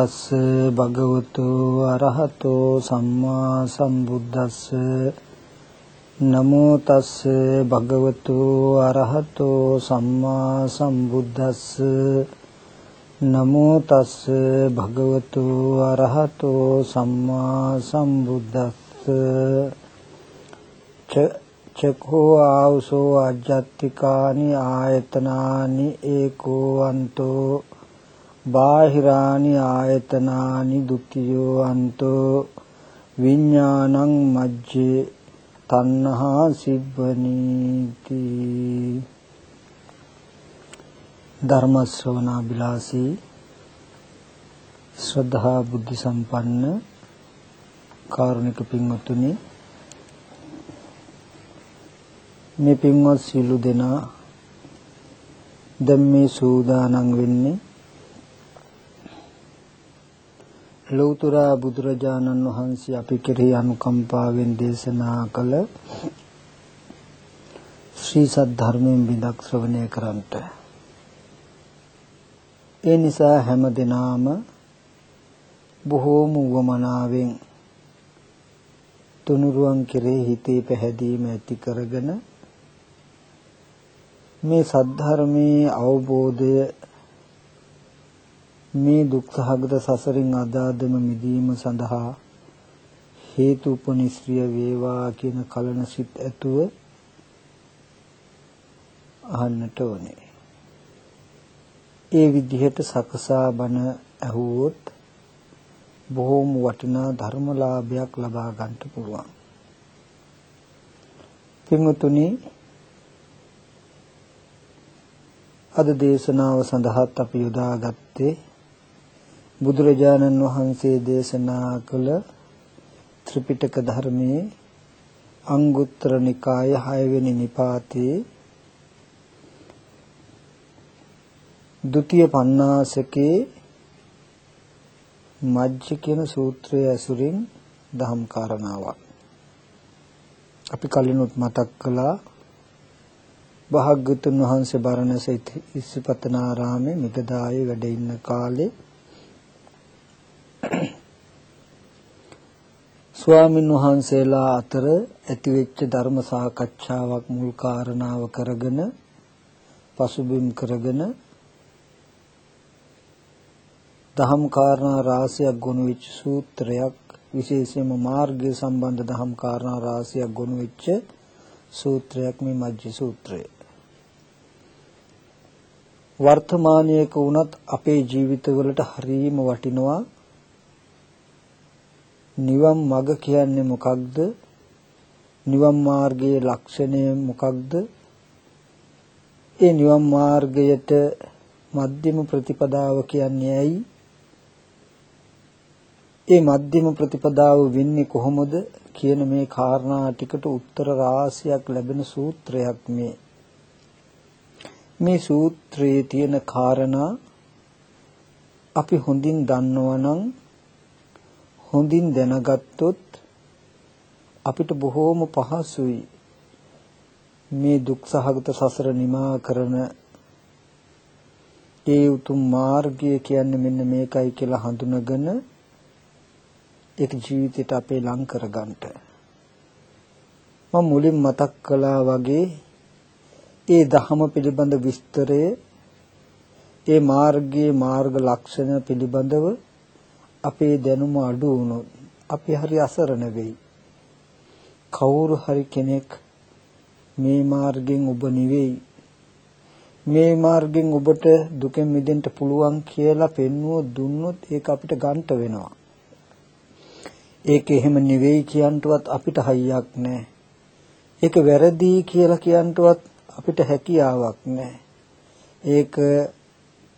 තස්ස භගවතු අරහතෝ සම්මා සම්බුද්දස්ස. නමෝ තස්ස භගවතු අරහතෝ සම්මා සම්බුද්දස්ස. නමෝ තස්ස භගවතු අරහතෝ සම්මා සම්බුද්දස්ස. චකෝ ආවසෝ අජ්ජත්තිකානි ආයතනානි ඒකෝ අන්තෝ බාහිරානි ආයතනානි ဒ ුතියෝ අන්තෝ විඥානං මජ්ජේ තණ්හා සිබ්බනීති. ධර්ම ශ්‍රවණා බිලාසී ශ්‍රද්ධා බුද්ධ සම්පන්න කාරුණික පින්වත්නි මේ පින්වත් සියලු දෙනා දැන් මේ සූදානම් වෙන්නේ ලෞතර බුදුරජාණන් වහන්සේ අපි කෙරෙහි අනුකම්පාවෙන් දේශනා කළ ශ්‍රී සද්ධර්මයෙන් බිඳක් ශ්‍රවණය කරන්ට ඒ නිසා හැම දිනාම බොහෝම වමනාවෙන් තුනුරුවන් කෙරෙහි හිතේ පැහැදීම ඇති කරගෙන මේ සද්ධර්මයේ අවබෝධය මේ දුක්ඛගත සසරින් අදාදම මිදීම සඳහා හේතු උපනිශ්‍රිය වේවා කියන කලන සිත් ඇතුව අහන්නට ඕනේ. ඒ විදිහට සකසා බණ ඇහුවොත් බොහෝම වටිනා ධර්මලාභයක් ලබා ගන්නට පුළුවන්. පින්වතුනි අද දේශනාව සඳහාත් අපි යොදාගත්තේ බුදුරජාණන් වහන්සේ දේශනා කළ ත්‍රිපිටක ධර්මයේ අංගුත්තර නිකාය 6 වෙනි නිපාතේ ဒုတိ ය පඤ්ඤාසකේ මජ්ජ කියන සූත්‍රය ඇසුරින් දහම් කාරණාවක්. අපි කලිනුත් මතක් කළා භාග්‍යතුන් වහන්සේ බරණැස ඉසිපතනාරාමේ මිගදායේ වැඩ ඉන්න කාලේ ස්වාමින් වහන්සේලා අතර ඇතිවෙච්ච ධර්ම සාකච්ඡාවක් මුල් කාරණාව කරගෙන පසුබිම් කරගෙන දහම් කාරණා රාශියක් ගොනු වෙච්ච සූත්‍රයක් විශේෂයෙන්ම මාර්ගය සම්බන්ධ දහම් කාරණා රාශියක් ගොනු වෙච්ච සූත්‍රයක් මේ මජ්ජි සූත්‍රය. වර්තමානයක වුණත් අපේ ජීවිතවලට හරීම වටිනවා නිවන් මඟ කියන්නේ මොකක්ද? නිවන් මාර්ගයේ ලක්ෂණය මොකක්ද? ඒ නිවන් මාර්ගයට මධ්‍යම ප්‍රතිපදාව කියන්නේ ඇයි? ඒ මධ්‍යම ප්‍රතිපදාව වෙන්නේ කොහොමද කියන මේ කාරණා ටිකට උත්තර රාශියක් ලැබෙන සූත්‍රයක් මේ. මේ සූත්‍රයේ තියෙන කාරණා අපි හොඳින් දන්නවා නම් හොඳින් දැනගත්තොත් අපිට බොහෝම පහසුයි මේ දුක් සහගත සසර නිමා කරන ඒ උතුම් මාර්ගය කියන්නේ මෙන්න මේකයි කියලා හඳුනගෙන ඒක ජීවිතයට අපේ ලං කරගන්නට. මම මුලින් මතක් කළා වගේ ඒ ධහම පිළිබඳ විස්තරය ඒ මාර්ගයේ මාර්ග ලක්ෂණ පිළිබඳව අපේ දැනුම අඩු වුණොත් අපි හරි අසරණ වෙයි. කවුරු හරි කෙනෙක් මේ මාර්ගෙන් ඔබ නිවෙයි. මේ මාර්ගෙන් ඔබට දුකෙන් මිදෙන්න පුළුවන් කියලා පෙන්වුව දුන්නොත් ඒක අපිට ගන්නට වෙනවා. ඒක එහෙම නෙවෙයි කියන්ටවත් අපිට හයියක් නැහැ. ඒක වැරදි කියලා කියන්ටවත් අපිට හැකියාවක් නැහැ. ඒක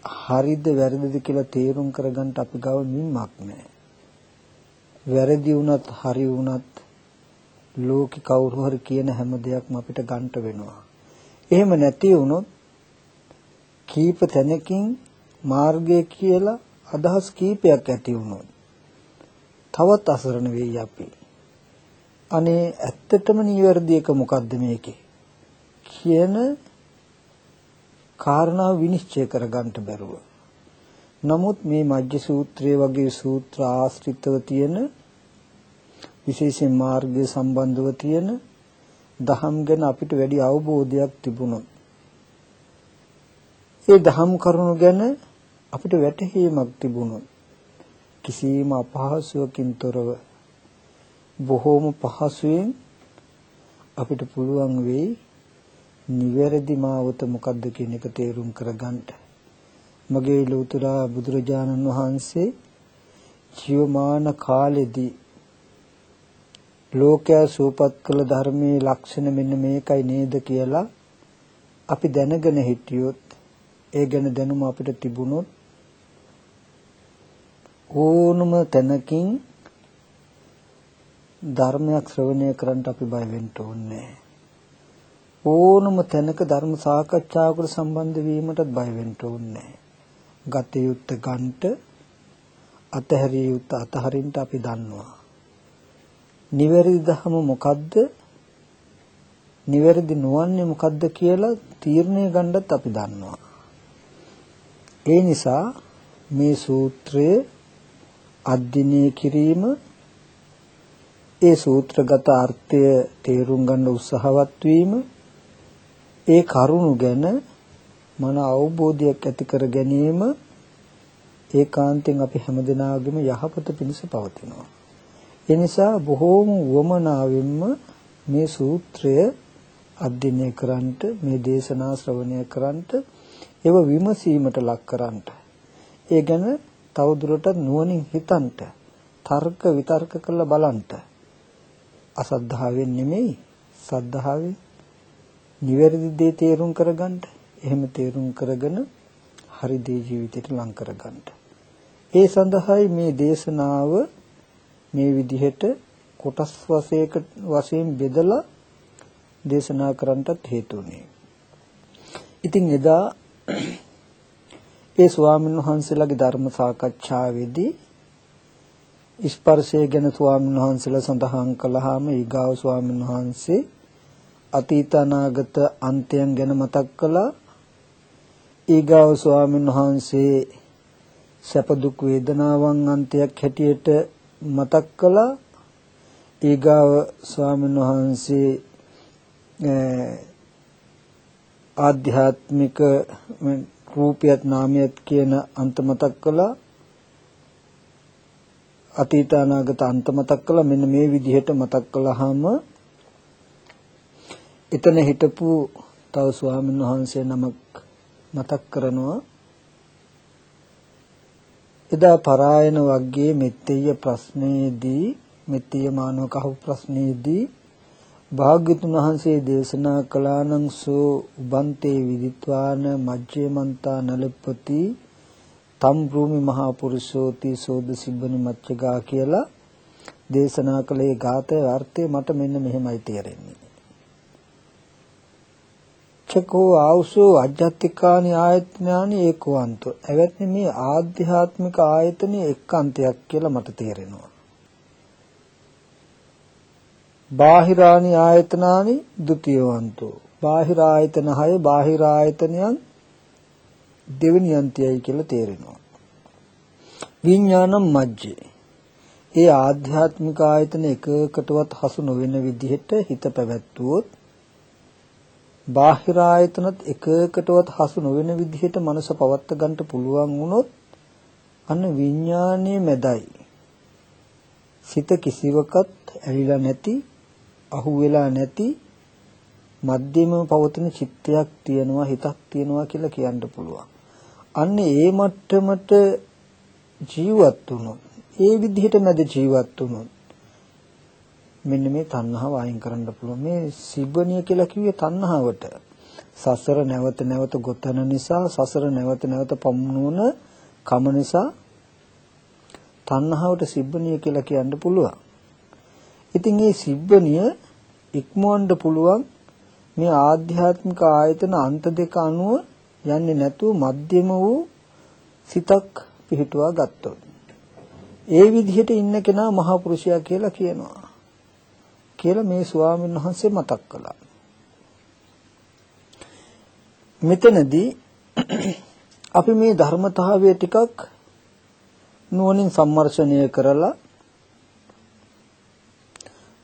හරිද වැරදිද කියලා තේරුම් කරගන්න අපි ගාව මින්මක් නැහැ. වැරදි වුණත් හරි වුණත් ලෝකෙ කවුරු හරි කියන හැම දෙයක්ම අපිට ගන්නට වෙනවා. එහෙම නැති වුණොත් කීප තැනකින් මාර්ගය කියලා අදහස් කීපයක් ඇති වුණොත් තවත් අසරණ වෙයි අපි. අනේ ඇත්තටම නිවැරදි එක මොකද්ද මේකේ? කියන කාරණාව විනිශ්චය කරගන්න බැරුව. නමුත් මේ මජ්ජ සූත්‍රය වගේ සූත්‍ර ආශ්‍රිතව තියෙන විශේෂයෙන් මාර්ගය සම්බන්ධව තියෙන දහම් ගැන අපිට වැඩි අවබෝධයක් තිබුණොත් ඒ දහම් කරුණු ගැන අපිට වැටහීමක් තිබුණොත් කිසිම අපහසුවකින් තොරව බොහෝම පහසුවෙන් අපිට පුළුවන් වෙයි නිවැරදි මාවත මොකද්ද කියන එක තේරුම් කරගන්න. මගේ ලෞතර බුදුරජාණන් වහන්සේ ජීවමාන කාලෙදී ලෝකයා සූපත් කළ ධර්මයේ ලක්ෂණ මෙන්න මේකයි නේද කියලා අපි දැනගෙන හිටියොත් ඒ ගැන දැනුම අපිට තිබුණොත් ඕනම තැනකින් ධර්මයක් ශ්‍රවණය කරන්න අපි බය වෙන්න ඕනේ ඕනම තැනක ධර්ම සාකච්ඡාවකට සම්බන්ධ වීමටත් බය වෙන්න ඕනේ ගත යුත්ත ගන්ට අතහැරිය යුත්ත අතහරින්න අපි දන්නවා. නිවැරදි ධර්ම මොකද්ද? නිවැරදි නොවන්නේ මොකද්ද කියලා තීරණය ගන්නත් අපි දන්නවා. ඒ නිසා මේ සූත්‍රය අධ්‍යයනය කිරීම ඒ සූත්‍රගත අර්ථය තේරුම් ගන්න උත්සාහවත් වීම ඒ කරුණු ගැන මන අවබෝධයක් ඇති කර ගැනීම ඒකාන්තයෙන් අපි හැමදෙනාගේම යහපත පිණිස පවතිනවා. ඒ නිසා බොහෝම වමනාවෙන්ම මේ සූත්‍රය අධ්‍යයනය කරන්නට මේ දේශනා ශ්‍රවණය කරන්නට ඒව විමසීමට ලක් කරන්නට ඒ ගැන තවදුරටත් නුවණින් හිතන්නට තර්ක විතර්ක කරලා බලන්නට අසද්ධාවෙන් නෙමෙයි සද්ධාවෙන් නිවැරදි දේ තේරුම් කරගන්න එහෙම තේරුම් කරගෙන හරි දේ ජීවිතයට ලං කරගන්න. ඒ සඳහායි මේ දේශනාව මේ විදිහට කොටස් වශයක වශයෙන් බෙදලා දේශනා කරන්නටත් හේතු වුණේ. ඉතින් එදා ඒ ස්වාමීන් වහන්සේලාගේ ධර්ම සාකච්ඡාවේදී ස්පර්ශය ගැන ස්වාමීන් වහන්සේලා සඳහන් කළාම ඊගාව ස්වාමීන් වහන්සේ අතීත අනාගත අන්තයන් ගැන මතක් කළා. ඊගාව ස්වාමීන් වහන්සේ සැප දුක් වේදනාවන් අන්තයක් හැටියට මතක් කළා. ඊගාව ස්වාමීන් වහන්සේ ආධ්‍යාත්මික රූපයත් නාමයත් කියන අන්ත මතක් කළා. අතීත අනාගත අන්ත මතක් කළා. මෙන්න මේ විදිහට මතක් කළාම එතන හිටපු තව ස්වාමීන් වහන්සේ නමක් මතක් කරනවා. එදා පරායන වර්ගයේ මෙත්තේය ප්‍රශ්නයේදී මෙත්තේය මානවක අහු ප්‍රශ්නයේදී භාග්‍යතුන් වහන්සේ දේශනා කළානම් සෝ උබන්තේ විදිත්වාන මජ්ජේමන්තා නලපති තම් භූමි මහා පුරුෂෝති සෝද සිබ්බනි මච්චගා කියලා දේශනා කළේ ගාතේ අර්ථය මට මෙන්න මෙහෙමයි තේරෙන්නේ. චකෝ ආවසෝ අජ්ජත්තිකානි ආයතනානි ඒකවන්තෝ. එවත්නි මේ ආධ්‍යාත්මික ආයතනයේ එක්කන්තයක් කියලා මට තේරෙනවා. බාහිරානි ආයතනානි ဒ ුතියවන්තෝ බාහිර ආයතන 6 බාහිර ආයතනයන් දෙවෙනි අන්තයයි කියලා තේරෙනවා. විඥානම් මජ්ජේ. ඒ ආධ්‍යාත්මික ආයතන එකකටවත් හසු නොවන විදිහට හිත පැවැත්වුවොත් බාහිර ආයතනත් එකකටවත් හසු නොවන විදිහට මනස පවත්ත ගන්නට පුළුවන් වුණොත් අන්න විඥානයේ මැදයි සිත කිසිවකත් ඇලිලා නැති අහු වෙලා නැති මධ්‍යම පවතින චිත්තයක් තියෙනවා හිතක් තියෙනවා කියලා කියන්න පුළුවන්. අන්න ඒ මට්ටමට ජීවත් වුණොත් ඒ විදිහට මැද ජීවත් වුණොත් මෙන්න මේ තණ්හාව අයින් කරන්න පුළුවන්. මේ සිබ්බණිය කියලා කිව්වේ තණ්හාවට. සසර නැවත නැවත ගොතන නිසා සසර නැවත නැවත පමුණුවන කම නිසා තණ්හාවට සිබ්බණිය කියලා කියන්න පුළුවන්. ඉතින් මේ සිබ්බණිය ඉක්මවන්න පුළුවන් මේ ආධ්‍යාත්මික ආයතන අන්ත දෙක අනුව යන්නේ නැතුව මධ්‍යම වූ සිතක් පිහිටුවා ගත්තොත් ඒ විදිහට ඉන්න කෙනා මහා පුරුෂයා කියලා කියනවා කියලා මේ ස්වාමීන් වහන්සේ මතක් කළා. මෙතනදී අපි මේ ධර්මතාවය ටිකක් නුවණින් සම්මර්ෂණය කරලා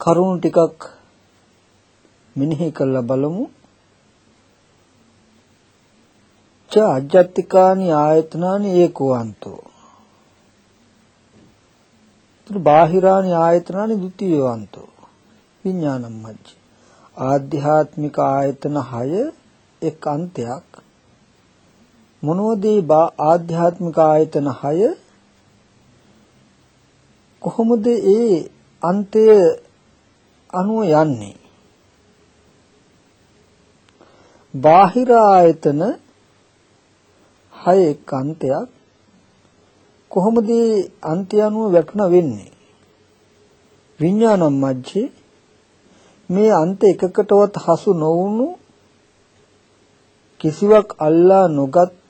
කරුණු ටිකක් මෙනෙහි කරලා බලමු. ච අජ්ජත්තිකානි ආයතනානි ඒකෝවන්තෝ. තුරු බාහිරානි ආයතනානි ဒ ුතියවන්තෝ විඥානම් මජ්ජ. ආධ්‍යාත්මික ආයතන 6 එක් අන්තයක්. මොනෝදී ආධ්‍යාත්මික ආයතන 6 කොහොමද ඒ අන්තය අනුව යන්නේ? බාහිර ආයතන හය එක් අන්තයක්. කොහොමද අන්තය අනුව වැටුණ වෙන්නේ? විඥානම් මැජ්ජේ මේ අන්ත එකකටවත් හසු නොවුණු කිසිවක් අල්ලා නොගත්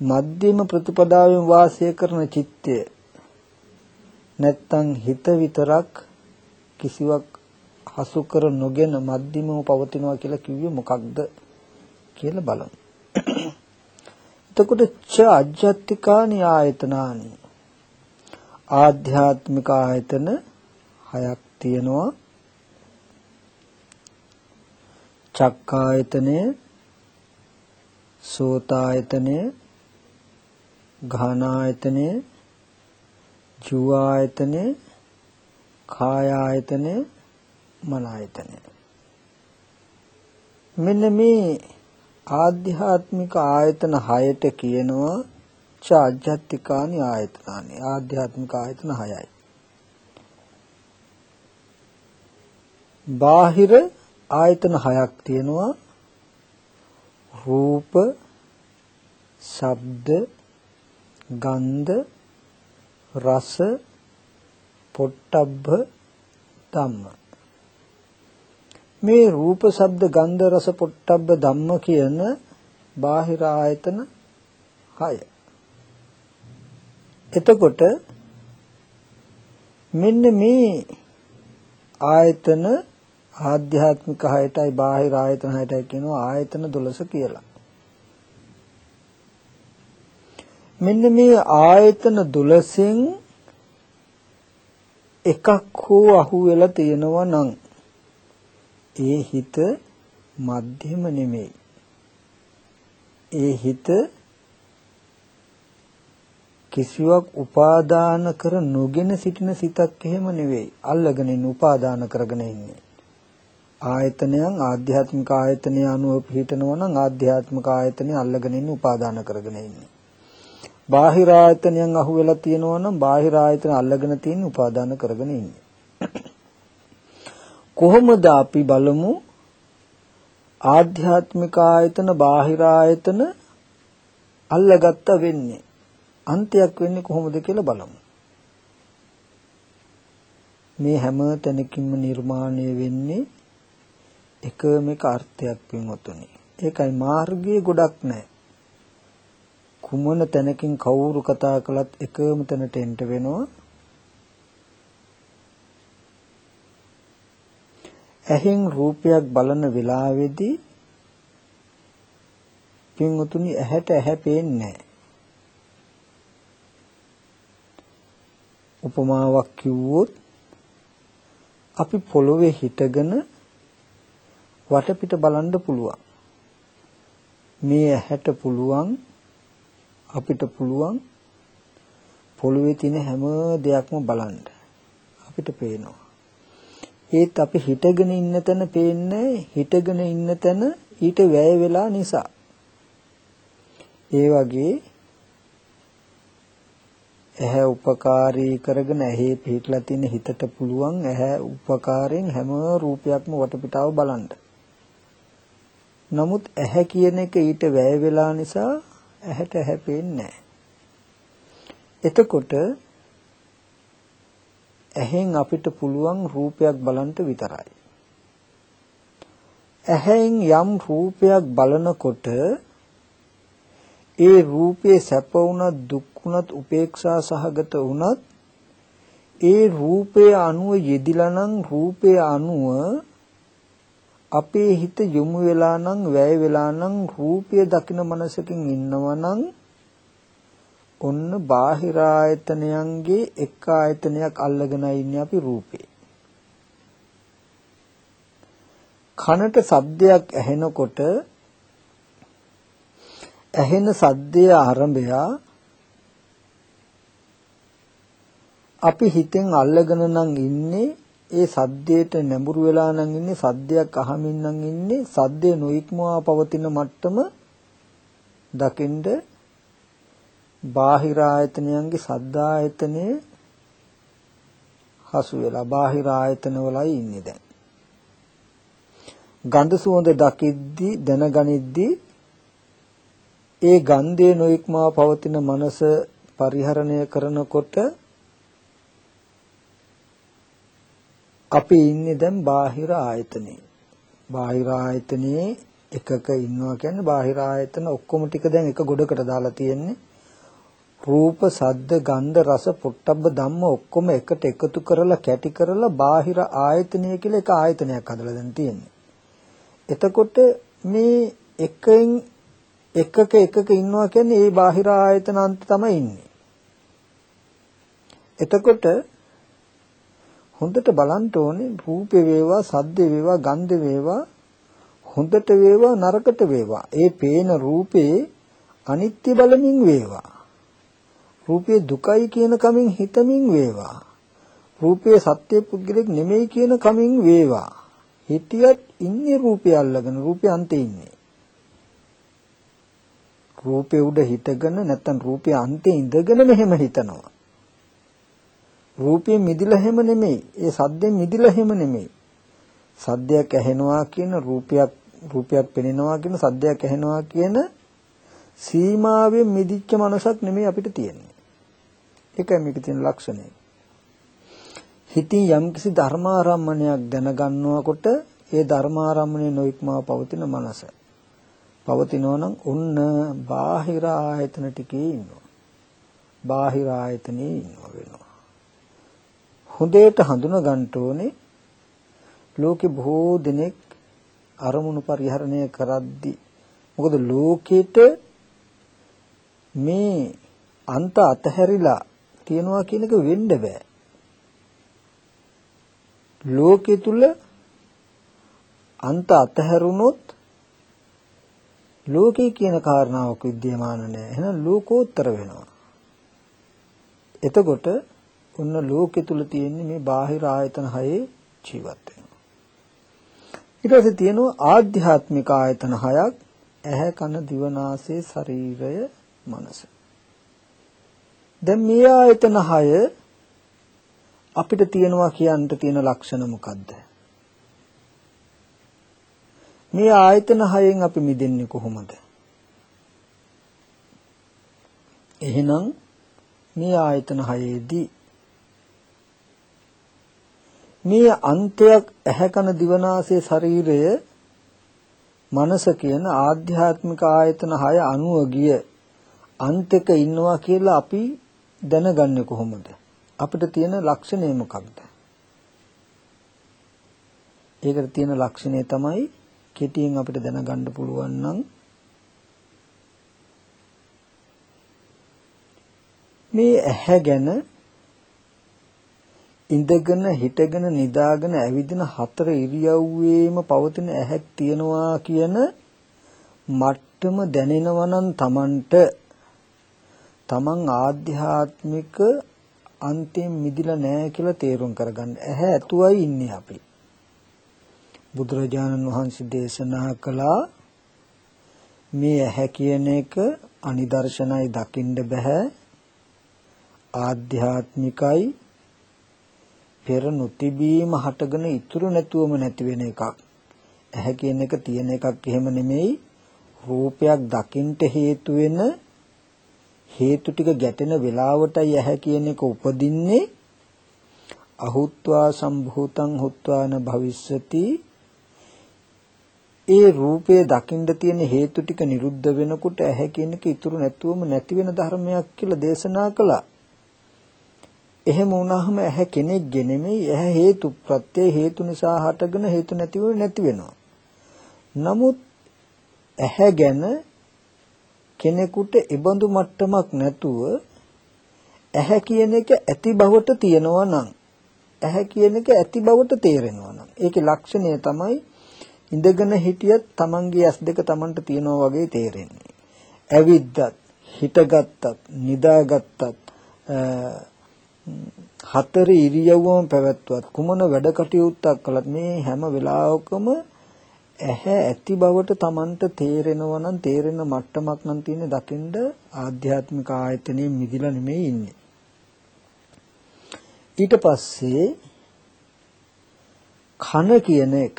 මධ්‍යම ප්‍රතිපදාවෙන් වාසය කරන චිත්තය නැත්තම් හිත විතරක් කිසිවක් හසු කර නොගෙන මධ්‍යමව පවතිනවා කියලා කිව්වේ මොකක්ද කියලා බලමු. එතකොට ච අජ්ජත්තිකානි ආයතනානි ආධ්‍යාත්මික ආයතන හයක් තියෙනවා. චක්කායතනය සෝතායතනය ඝානායතනය ජීවායතනය කායායතනය මන ආයතනය මෙන්න මේ ආධ්‍යාත්මික ආයතන 6ට කියනවා චාජ්ජත්තිකානි ආයතනානි. ආධ්‍යාත්මික ආයතන 6යි බාහිර ආයතන 6ක් තියෙනවා. රූප ශබ්ද ගන්ධ රස පොට්ටබ්බ ධම්ම. මේ රූප ශබ්ද ගන්ධ රස පොට්ටබ්බ ධම්ම කියන බාහිර ආයතන 6 එතකොට මෙන්න මේ ආයතන ආධ්‍යාත්මික හයටයි බාහිර ආයතන හයටයි කියනවා ආයතන 12 කියලා. මෙන්න මේ ආයතන 12න් එකක් හෝ අහු වෙලා තියෙනවා නම් ඒ හිත මධ්‍යම නෙමෙයි. ඒ හිත කිසිවක් උපාදාන කර නොගෙන සිටින සිතක් එහෙම නෙවෙයි. අල්ලගෙන ඉන්න උපාදාන කරගෙන ඉන්නේ. ආයතනයන් ආධ්‍යාත්මික ආයතනය අනුව පිහිටනවා නම් ආධ්‍යාත්මික ආයතනය අල්ලගෙන ඉන්න උපාදාන කරගෙන ඉන්නේ. බාහිර ආයතනයන් අහු වෙලා තියෙනවා නම් බාහිර ආයතන අල්ලගෙන තියෙන උපාදාන කරගෙන ඉන්නේ. කොහොමද අපි බලමු ආධ්‍යාත්මික ආයතන බාහිර ආයතන අල්ලගත්ත වෙන්නේ අන්තයක් වෙන්නේ කොහොමද කියලා බලමු. මේ හැම තැනකින්ම නිර්මාණය වෙන්නේ එකම එක අර්ථයක් පින්වතුනි. ඒකයි මාර්ගයේ ගොඩක් නැහැ. කුමන තැනකින් කවුරු කතා කළත් එකම තැනට එන්න වෙනවා. ඇහෙන් රූපයක් බලන වෙලාවේදී පින්වතුනි ඇහැට ඇහැ පේන්නේ නැහැ. උපමාවක් කිව්වොත් අපි පොළොවේ හිටගෙන වටපිට බලන්න පුළුවන්. මේ ඇහැට පුළුවන් අපිට පුළුවන් පොළොවේ තියෙන හැම දෙයක්ම බලන්න. අපිට පේනවා. ඒත් අපි හිටගෙන ඉන්න තැන පේන්නේ හිටගෙන ඉන්න තැන ඊට වැය වෙලා නිසා. ඒ වගේ ඇහැ උපකාරී කරගෙන ඇහි පිටලා තියෙන හිතට පුළුවන් ඇහැ උපකාරයෙන් හැම රූපයක්ම වටපිටාව බලන්න. නමුත් ඇහැ කියන එක ඊට වැය වෙලා නිසා ඇහැට ඇහැ පේන්නේ එතකොට ඇහෙන් අපිට පුළුවන් රූපයක් බලන්න විතරයි. ඇහෙන් යම් රූපයක් බලනකොට ඒ රූපේ සැප වුණත් දුක් වුණත් උපේක්ෂා සහගත වුණත් ඒ රූපේ අනුව යෙදිලා නම් රූපේ අනුව අපේ හිත යොමු වෙලා නම් වැය වෙලා නම් රූපය දකින මනසකින් ඉන්නවා නම් ඔන්න බාහිර ආයතනයන්ගේ එක ආයතනයක් අල්ලගෙන ඉන්නේ අපි රූපේ. කනට සද්දයක් ඇහෙනකොට ඇහෙන සද්දයේ ආරම්භය අපි හිතෙන් අල්ලගෙන නම් ඉන්නේ ඒ සද්දයට නැඹුරු වෙලා නම් ඉන්නේ සද්දයක් අහමින් නම් ඉන්නේ සද්දේ නොඉක්මවා පවතින මට්ටම දකින්ද බාහිර ආයතනයන්ගේ සද්ද ආයතනය හසු වෙලා බාහිර ආයතන වලයි ඉන්නේ දැන්. ගන්ධ සුවඳ දකිද්දී දැනගනිද්දී ඒ ගන්ධයේ නොඉක්මවා පවතින මනස පරිහරණය කරනකොට අපි ඉන්නේ දැන් බාහිර ආයතනේ. බාහිර ආයතනයේ එකක ඉන්නවා කියන්නේ බාහිර ආයතන ඔක්කොම ටික දැන් එක ගොඩකට දාලා තියෙන්නේ. රූප, සද්ද, ගන්ධ, රස, පොට්ටබ්බ ධම්ම ඔක්කොම එකට එකතු කරලා කැටි කරලා බාහිර ආයතනය කියලා එක ආයතනයක් හදලා දැන් තියෙන්නේ. එතකොට මේ එකෙන් එකක එකක ඉන්නවා කියන්නේ ඒ බාහිර ආයතන අන්ත තමයි ඉන්නේ. එතකොට හොඳට බලන්න ඕනේ රූපේ වේවා සද්දේ වේවා ගන්ධේ වේවා හොඳට වේවා නරකට වේවා. ඒ පේන රූපේ අනිත්‍ය බලමින් වේවා. රූපේ දුකයි කියන කමින් හිතමින් වේවා. රූපේ සත්‍ය පුද්ගලෙක් නෙමෙයි කියන කමින් වේවා. හිටියත් ඉන්නේ රූපය අල්ලගෙන රූපේ අන්තේ ඉන්නේ. රූපේ උඩ හිටගෙන නැත්තම් රූපේ අන්තේ ඉඳගෙන මෙහෙම හිතනවා. රූපයෙන් මිදිලා හැම නෙමෙයි. ඒ සද්දෙන් මිදිලා හැම නෙමෙයි. සද්දයක් ඇහෙනවා කියන රූපයක් රූපයක් පෙනෙනවා කියන සද්දයක් ඇහෙනවා කියන සීමාවෙන් මිදිච්ච මනසක් නෙමෙයි අපිට තියෙන්නේ. ඒකයි මේකේ තියෙන ලක්ෂණය. හිතින් යම්කිසි ධර්මාරම්මණයක් දැනගන්නකොට ඒ ධර්මාරම්මණය නොඉක්මව පවතින මනස. පවතිනවා නම් ඔන්න බාහිර ආයතන ටිකේ ඉන්නවා. බාහිර ආයතනේ ඉන්නවා වෙනවා. හොඳට හඳුනා ගන්න ඕනේ ලෝකේ බොහෝ දෙනෙක් අරමුණු පරිහරණය කරද්දී මොකද ලෝකෙට මේ අන්ත අතහැරිලා තියනවා කියන එක වෙන්න බෑ ලෝකෙ තුල අන්ත අතහැරුණොත් ලෝකේ කියන කාරණාවක් විද්‍යමාන නැහැ. එහෙනම් ලෝකෝත්තර වෙනවා. එතකොට ඔන්න ලෝකෙ තුල තියෙන්නේ මේ බාහිර ආයතන හයේ ජීවත් වෙනවා. ඊට පස්සේ තියෙනවා ආධ්‍යාත්මික ආයතන හයක් ඇහැ කන දිව නාසය ශරීරය මනස. දැන් මේ ආයතන හය අපිට තියෙනවා කියන්න තියෙන ලක්ෂණ මොකද්ද? මේ ආයතන හයෙන් අපි මිදෙන්නේ කොහොමද? එහෙනම් මේ ආයතන හයේදී මේ අන්තයක් ඇහැකන දිවනාසය ශරීරය මනස කියන ආධ්‍යාත්මික ආයතන 6 අනුව ගිය අන්තක ඉන්නවා කියලා අපි දැනගන්නේ කොහොමද? අපිට තියෙන ලක්ෂණය මොකක්ද? ඒකට තියෙන ලක්ෂණය තමයි කෙටියෙන් අපිට දැනගන්න පුළුවන් නම් මේ ඇහැ ගැන ඉඳගෙන හිටගෙන නිදාගෙන ඇවිදින හතර ඉරියව්වේම පවතින ඇහැක් තියනවා කියන මට්ටම දැනෙනවා නම් Tamanට Taman ආධ්‍යාත්මික අන්තිම මිදිලා නැහැ කියලා තේරුම් කරගන්න. ඇහැ ඇතුවයි ඉන්නේ අපි. බුදුරජාණන් වහන්සේ දේශනා කළා මේ ඇහැ කියන එක අනිදර්ශනයි දකින්න බෑ ආධ්‍යාත්මිකයි පෙර නොතිබීම හටගෙන ඉතුරු නැතුවම නැති වෙන එකක්. ඇහැ කියන එක තියෙන එකක් එහෙම නෙමෙයි. රූපයක් දකින්ට හේතු වෙන හේතු ටික ගැටෙන වෙලාවටයි ඇහැ කියන එක උපදින්නේ. අහුත්වා සම්භූතං හුත්වාන භවිස්සති ඒ රූපය දකින්න තියෙන හේතු ටික නිරුද්ධ වෙනකොට ඇහැ කියන එක ඉතුරු නැතුවම නැති වෙන ධර්මයක් කියලා දේශනා කළා. එහෙම වුණාම ඇහැ කෙනෙක්ගේ නෙමෙයි ඇහැ හේතු ප්‍රත්‍ය හේතු නිසා හටගෙන හේතු නැතිව නැති වෙනවා. නමුත් ඇහැ ගැන කෙනෙකුට ඉබඳු මට්ටමක් නැතුව ඇහැ කියන එක ඇති බවට තියෙනවා නම් ඇහැ කියන එක ඇති බවට තේරෙනවා නම් ඒකේ ලක්ෂණය තමයි ඉඳගෙන හිටියත් Tamanගේ ඇස් දෙක Tamanට තියනවා වගේ තේරෙන්නේ. ඇවිද්දත්, හිටගත්තත්, නිදාගත්තත් හතර ඉරියව්වම පැවැත්වුවත් කුමන වැඩ කටයුත්තක් කළත් මේ හැම වෙලාවකම ඇහැ ඇති බවට Tamanට තේරෙනවා නම් තේරෙන මට්ටමක් නම් තියෙන දකින්ද ආධ්‍යාත්මික ආයතනයේ මිදිලා නෙමෙයි ඉන්නේ. ඊට පස්සේ කන කියන එක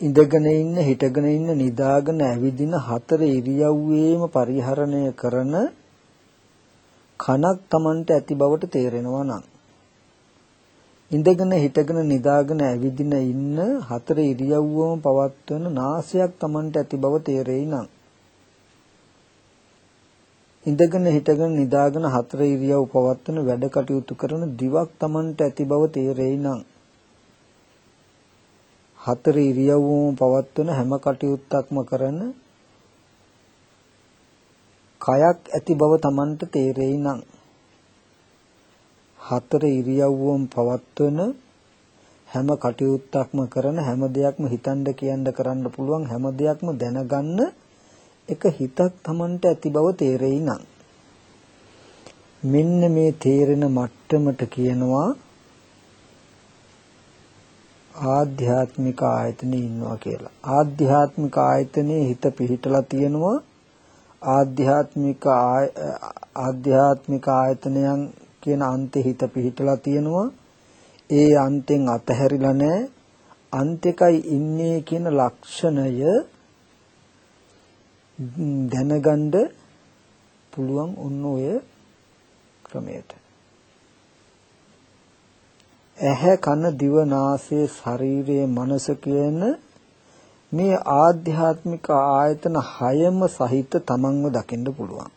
ඉඳගෙන ඉන්න හිටගෙන ඉන්න නිදාගෙන ඇවිදින හතර ඉරියව්වේම පරිහරණය කරන කනක් Tamanට ඇති බවට තේරෙනවා නම්. ඉඳගෙන හිටගෙන නිදාගෙන ඇවිදින ඉන්න හතර ඉරියව්වම පවත්වන නාසයක් Tamanට ඇති බව තේරෙයි නම්. ඉඳගෙන හිටගෙන නිදාගෙන හතර ඉරියව් පවත්වන වැඩ කටයුතු කරන දිවක් Tamanට ඇති බව තේරෙයි නම්. හතර ඉරියව්වම පවත්වන හැම කටයුත්තක්ම කරන කයක් ඇති බව Tamanට තේරෙයි නම් හතර ඉරියව්වම පවත්වන හැම කටයුත්තක්ම කරන හැම දෙයක්ම හිතන්න කියන්න කරන්න පුළුවන් හැම දෙයක්ම දැනගන්න එක හිතක් Tamanට ඇති බව තේරෙයි නම් මෙන්න මේ තේරෙන මට්ටමට කියනවා ආධ්‍යාත්මික ආයතනේ ඉන්නවා කියලා. ආධ්‍යාත්මික ආයතනේ හිත පිහිටලා තියෙනවා ආධ්‍යාත්මික ආධ්‍යාත්මික ආයතනයන් කියන අන්තේ හිත පිහිටලා තියෙනවා. ඒ අන්තෙන් අතහැරිලා නැහැ. අන්තිකයි ඉන්නේ කියන ලක්ෂණය දැනගන්න පුළුවන් ඔන්න ඔය ක්‍රමයට. ඇහැ කන දිව නාසය ශරීරය මනස කියන මේ ආධ්‍යාත්මික ආයතන හයම සහිත තමන්ව දකින්න පුළුවන්.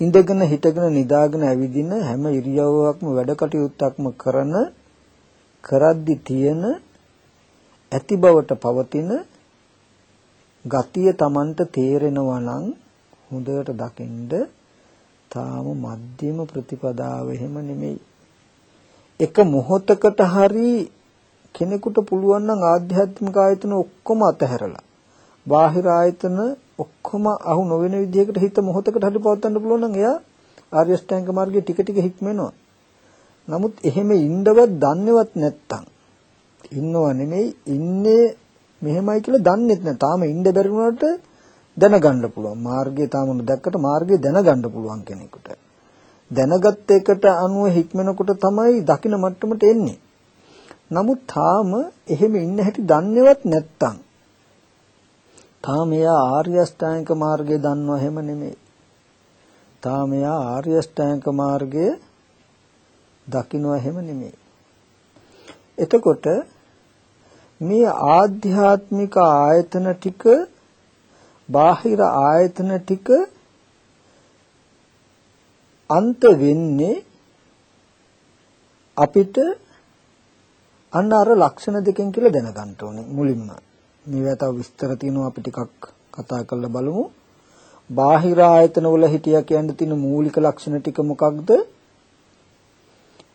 ඉඳගෙන හිටගෙන නිදාගෙන ඇවිදින හැම ඉරියව්වක්ම වැඩ කටයුත්තක්ම කරන කරද්දි තියෙන ඇති බවට පවතින ගතිය Tamanට තේරෙනවා නම් හොඳට දකින්ද තාම මධ්‍යම ප්‍රතිපදාව එහෙම නෙමෙයි එක මොහොතකට හරි කෙනෙකුට පුළුවන් නම් ආධ්‍යාත්මික ආයතන ඔක්කොම අතහැරලා බාහිර ආයතන ඔක්කොම අහු නොවන විදිහකට හිත මොහොතකට හරි පවත්වන්න පුළුවන් නම් එයා ආර්ය ශ්‍රැංග මාර්ගයේ ටික ටික හික්මෙනවා. නමුත් එහෙම ඉන්නවත් දන්නේවත් නැත්තම් ඉන්නව නෙමෙයි ඉන්නේ මෙහෙමයි කියලා දන්නෙත් නැහැ. තාම ඉන්න බැරි වුණාට දැනගන්න පුළුවන්. මාර්ගය තාම දැක්කට මාර්ගය දැනගන්න පුළුවන් කෙනෙකුට. දැනගත් එකට අනුව හික්මනකොට තමයි දකින මට්ටමට එන්නේ. නමුත් තාම එහෙම ඉන්න හැටි දන්නේවත් නැත්තම් තාම එයා ආර්ය අෂ්ටාංගික මාර්ගය දන්නව හැම නෙමෙයි. තාම එයා ආර්ය අෂ්ටාංගික මාර්ගය දකින්නව හැම නෙමෙයි. එතකොට මේ ආධ්‍යාත්මික ආයතන ටික බාහිර ආයතන ටික අන්ත වෙන්නේ අපිට අන්න අර ලක්ෂණ දෙකෙන් කියලා දැනගන්න ඕනේ මුලින්ම. මේවා තව විස්තර තියෙනවා අපි ටිකක් කතා කරලා බලමු. බාහිර ආයතන වල හිටියා කියන්න තියෙන මූලික ලක්ෂණ ටික මොකක්ද?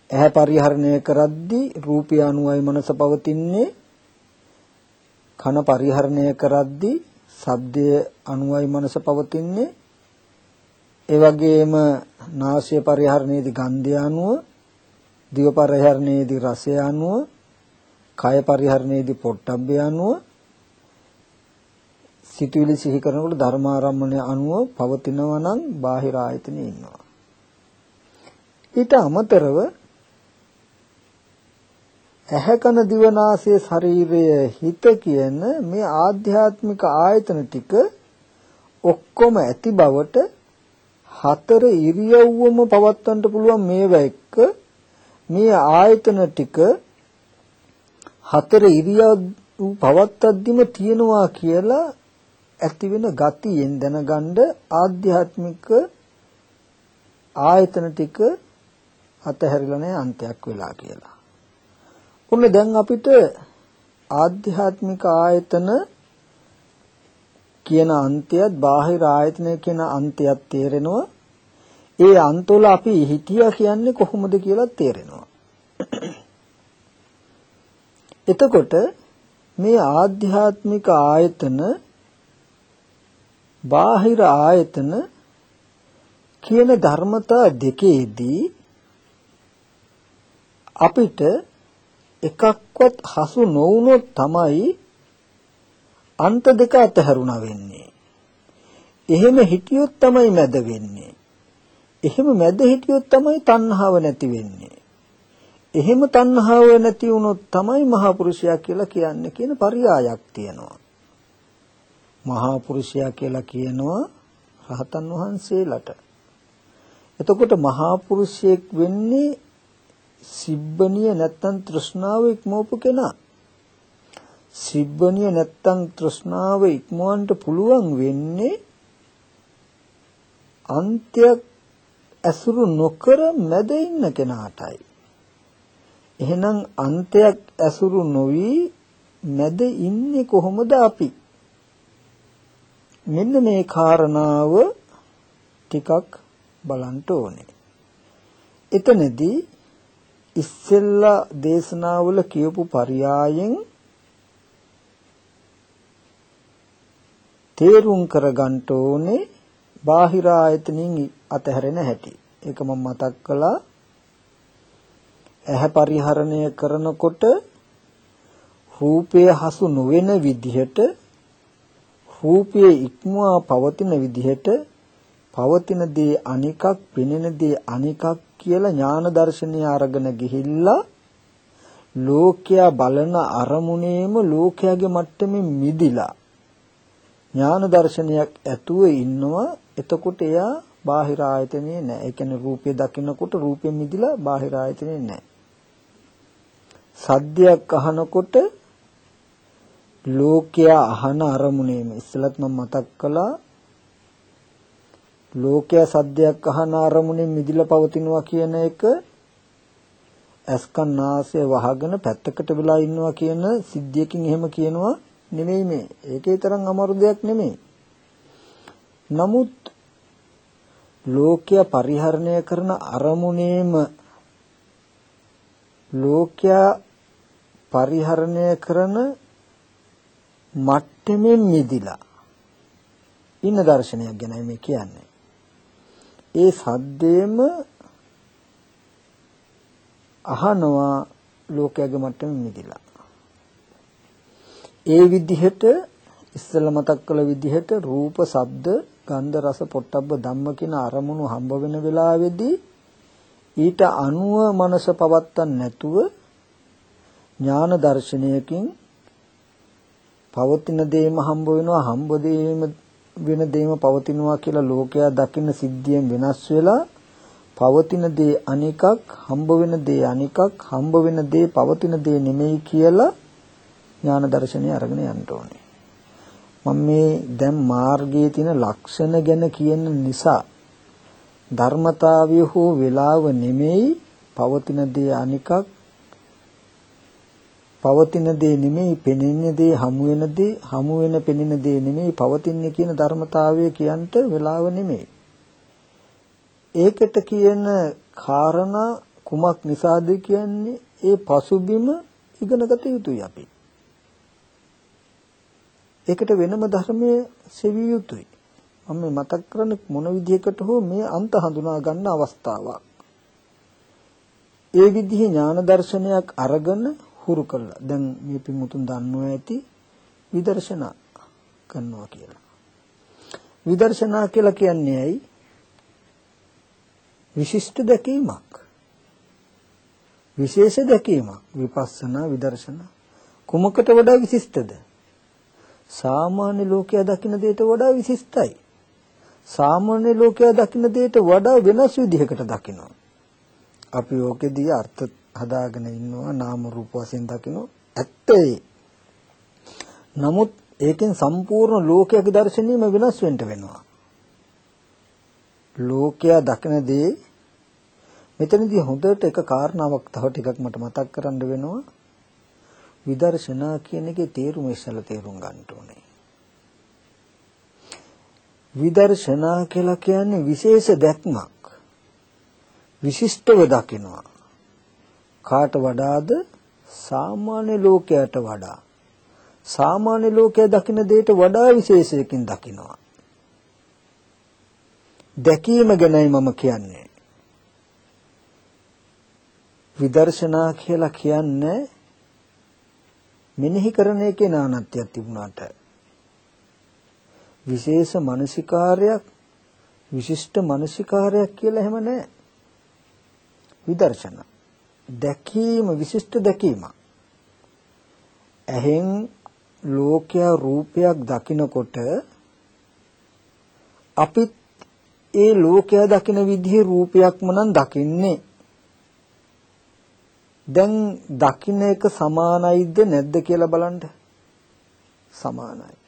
ඇහැ පරිහරණය කරද්දී රූපය අනුවයි මනස පවතින්නේ. කන පරිහරණය කරද්දී ශබ්දය අනුවයි මනස පවතින්නේ. ඒ වගේම නාසය පරිහරණයේදී ගන්ධය අනුව, දිව පරිහරණයේදී රසය අනුව, කය පරිහරණයේදී පොට්ටබ්බය අනුව සිතුවිලි සිහි කරනකොට ධර්මාරම්මණය අනුව පවතිනවා නම් බාහිර ආයතනෙ ඉන්නවා. ඊට අමතරව ඇහැ කන දිව නාසය ශරීරය හිත කියන මේ ආධ්‍යාත්මික ආයතන ටික ඔක්කොම ඇති බවට හතර ඉරියව්වම පවත්වන්න පුළුවන් මේවා එක්ක මේ ආයතන ටික හතර ඉරියව් පවත්තද්දිම තියනවා කියලා ඇති වෙන ගතියෙන් දැනගන්න ආධ්‍යාත්මික ආයතන ටික අතහැරිලා නැහැ අන්තයක් වෙලා කියලා. උන්න දැන් අපිට ආධ්‍යාත්මික ආයතන කියන අන්තයත් බාහිර ආයතන කියන අන්තයත් තේරෙනවා. ඒ අන්තවල අපි හිටියා කියන්නේ කොහොමද කියලා තේරෙනවා. එතකොට මේ ආධ්‍යාත්මික ආයතන බාහිර ආයතන කියන ධර්මතා දෙකේදී අපිට එකක්වත් හසු නොවුනොත් තමයි අන්ත දෙක අතහැරුණා වෙන්නේ. එහෙම හිටියොත් තමයි මැද වෙන්නේ. එහෙම මැද හිටියොත් තමයි තණ්හාව නැති වෙන්නේ. එහෙම තණ්හාව නැති වුණොත් තමයි මහා පුරුෂයා කියලා කියන්නේ කියන පරයායක් තියෙනවා. මහා පුරුෂයා කියලා කියනවා රහතන් වහන්සේලාට. එතකොට මහා පුරුෂයෙක් වෙන්නේ සිබ්බණිය නැත්තම් තෘෂ්ණාව ඉක්මවපු කෙනා. සිබ්බණිය නැත්තම් තෘෂ්ණාව ඉක්මවන්න පුළුවන් වෙන්නේ අන්ත්‍යක් ඇසුරු නොකර මැද ඉන්න කෙනාටයි. එහෙනම් අන්තයක් ඇසුරු නොවි මැද ඉන්නේ කොහොමද අපි? මෙන්න මේ කාරණාව ටිකක් බලන්න ඕනේ. එතනදී ඉස්සෙල්ලා දේශනාවල කියපු පරයායෙන් තේරුම් කරගන්න ඕනේ බාහිර ආයතනින් අතහැරෙන හැටි. ඒක මම මතක් කළා. ඇහැ පරිහරණය කරනකොට රූපය හසු නොවන විදිහට රූපයේ ඉක්මවා පවතින විදිහට පවතින දේ අනිකක් පෙනෙන දේ අනිකක් කියලා ඥාන දර්ශනය අරගෙන ගිහිල්ලා ලෝකයා බලන අරමුණේම ලෝකයාගේ මට්ටමින් මිදිලා ඥාන දර්ශනයක් ඇතුව ඉන්නවා එතකොට එයා බාහිර ආයතනේ නැහැ. ඒ කියන්නේ රූපය දකිනකොට රූපයෙන් මිදිලා බාහිර ආයතනේ නැහැ. සද්දයක් අහනකොට ලෝකයා අහන අරමුණේම ඉස්සලත් මම මතක් කළා ලෝකයා සද්දයක් අහන අරමුණෙන් මිදිලා පවතිනවා කියන එක ඇස්කන් නාසය වහගෙන පැත්තකට වෙලා ඉන්නවා කියන සිද්ධියකින් එහෙම කියනවා නෙමෙයි මේ. ඒකේ තරම් අමාරු දෙයක් නෙමෙයි. නමුත් ලෝකයා පරිහරණය කරන අරමුණේම ලෝකයා පරිහරණය කරන මට්ටමින් මිදිලා ඉන්න දර්ශනයක් ගැනයි මේ කියන්නේ. ඒ සද්දේම අහනවා ලෝකයේ මට්ටමින් මිදිලා. ඒ විදිහට ඉස්සෙල්ල මතක් කළ විදිහට රූප, ශබ්ද, ගන්ධ, රස, පොට්ටබ්බ ධම්ම කියන අරමුණු හම්බ වෙන වෙලාවේදී ඊට අනුව මනස පවත්තන් නැතුව ඥාන දර්ශනයකින් පවතින දේම හම්බ වෙනවා හම්බ දේම වෙන දේම පවතිනවා කියලා ලෝකයා දකින්න සිද්ධියෙන් වෙනස් වෙලා පවතින දේ අනිකක් හම්බ වෙන දේ අනිකක් හම්බ වෙන දේ පවතින දේ නෙමෙයි කියලා ඥාන දර්ශනය අරගෙන යන්න ඕනේ. මම මේ දැන් මාර්ගයේ තියෙන ලක්ෂණ ගැන කියන නිසා ධර්මතාවය හෝ වේලාව නෙමෙයි පවතින දේ අනිකක් පවතින දේ නෙමෙයි පෙනෙන දේ හමු වෙන දේ හමු වෙන පෙනෙන දේ නෙමෙයි පවතින්නේ කියන ධර්මතාවය කියන්ට වෙලාව නෙමෙයි. ඒකට කියන කාරණා කුමක් නිසාද කියන්නේ ඒ පසුබිම ඉගෙනගත යුතුයි අපි. ඒකට වෙනම ධර්මයේ සෙවිය යුතුයි. මම මතක් කරන්නේ මොන විදිහකට හෝ මේ අන්ත හඳුනා ගන්න අවස්ථාවක්. ඒ විදිහේ ඥාන දර්ශනයක් අරගෙන හුරු කළා. දැන් මේ පිමුතුන් දන්නවා ඇති විදර්ශනා කරනවා කියලා. විදර්ශනා කියලා කියන්නේ ඇයි? විශිෂ්ට දැකීමක්. විශේෂ දැකීමක්. විපස්සනා විදර්ශනා කුමකට වඩා විශිෂ්ටද? සාමාන්‍ය ලෝකයා දකින දෙයට වඩා විශිෂ්ටයි. සාමාන්‍ය ලෝකයා දකින දෙයට වඩා වෙනස් විදිහකට දකිනවා. අපි ඕකෙදී අර්ථ හදාගෙන ඉන්නවා නාම රූප වශයෙන් දකිනවා ඇත්ත ඒ. නමුත් ඒකෙන් සම්පූර්ණ ලෝකයේ දර්ශනීයම වෙනස් වෙන්න වෙනවා. ලෝකයා දකින දේ මෙතනදී හොඳට එක කාරණාවක් තව ටිකක් මට මතක් කරන්න වෙනවා. විදර්ශනා කියන එකේ තේරුම ඉස්සලා තේරුම් ගන්න ඕනේ. විදර්ශනා කියලා කියන්නේ විශේෂ දැක්මක්. විශිෂ්ටව දකිනවා. කාට වඩාද සාමාන්‍ය ලෝකයට වඩා සාමාන්‍ය ලෝකයා දකින දෙයට වඩා විශේෂයකින් දකිනවා. දැකීම ගැනයි මම කියන්නේ. විදර්ශනා කියලා කියන්නේ මෙනෙහි කරන එකේ නානත්වයක් තිබුණාට විශේෂ මානසිකාරයක් විශිෂ්ට මානසිකාරයක් කියලා එහෙම නැහැ. විදර්ශනා දැකීම විශිෂ්ට දැකීමක්. ඇහෙන් ලෝකයා රූපයක් දකිනකොට අපිත් ඒ ලෝකයා දකින විදිහේ රූපයක්ම නම් දකින්නේ. දැන් දකින්න එක සමානයිද නැද්ද කියලා බලන්න. සමානයි.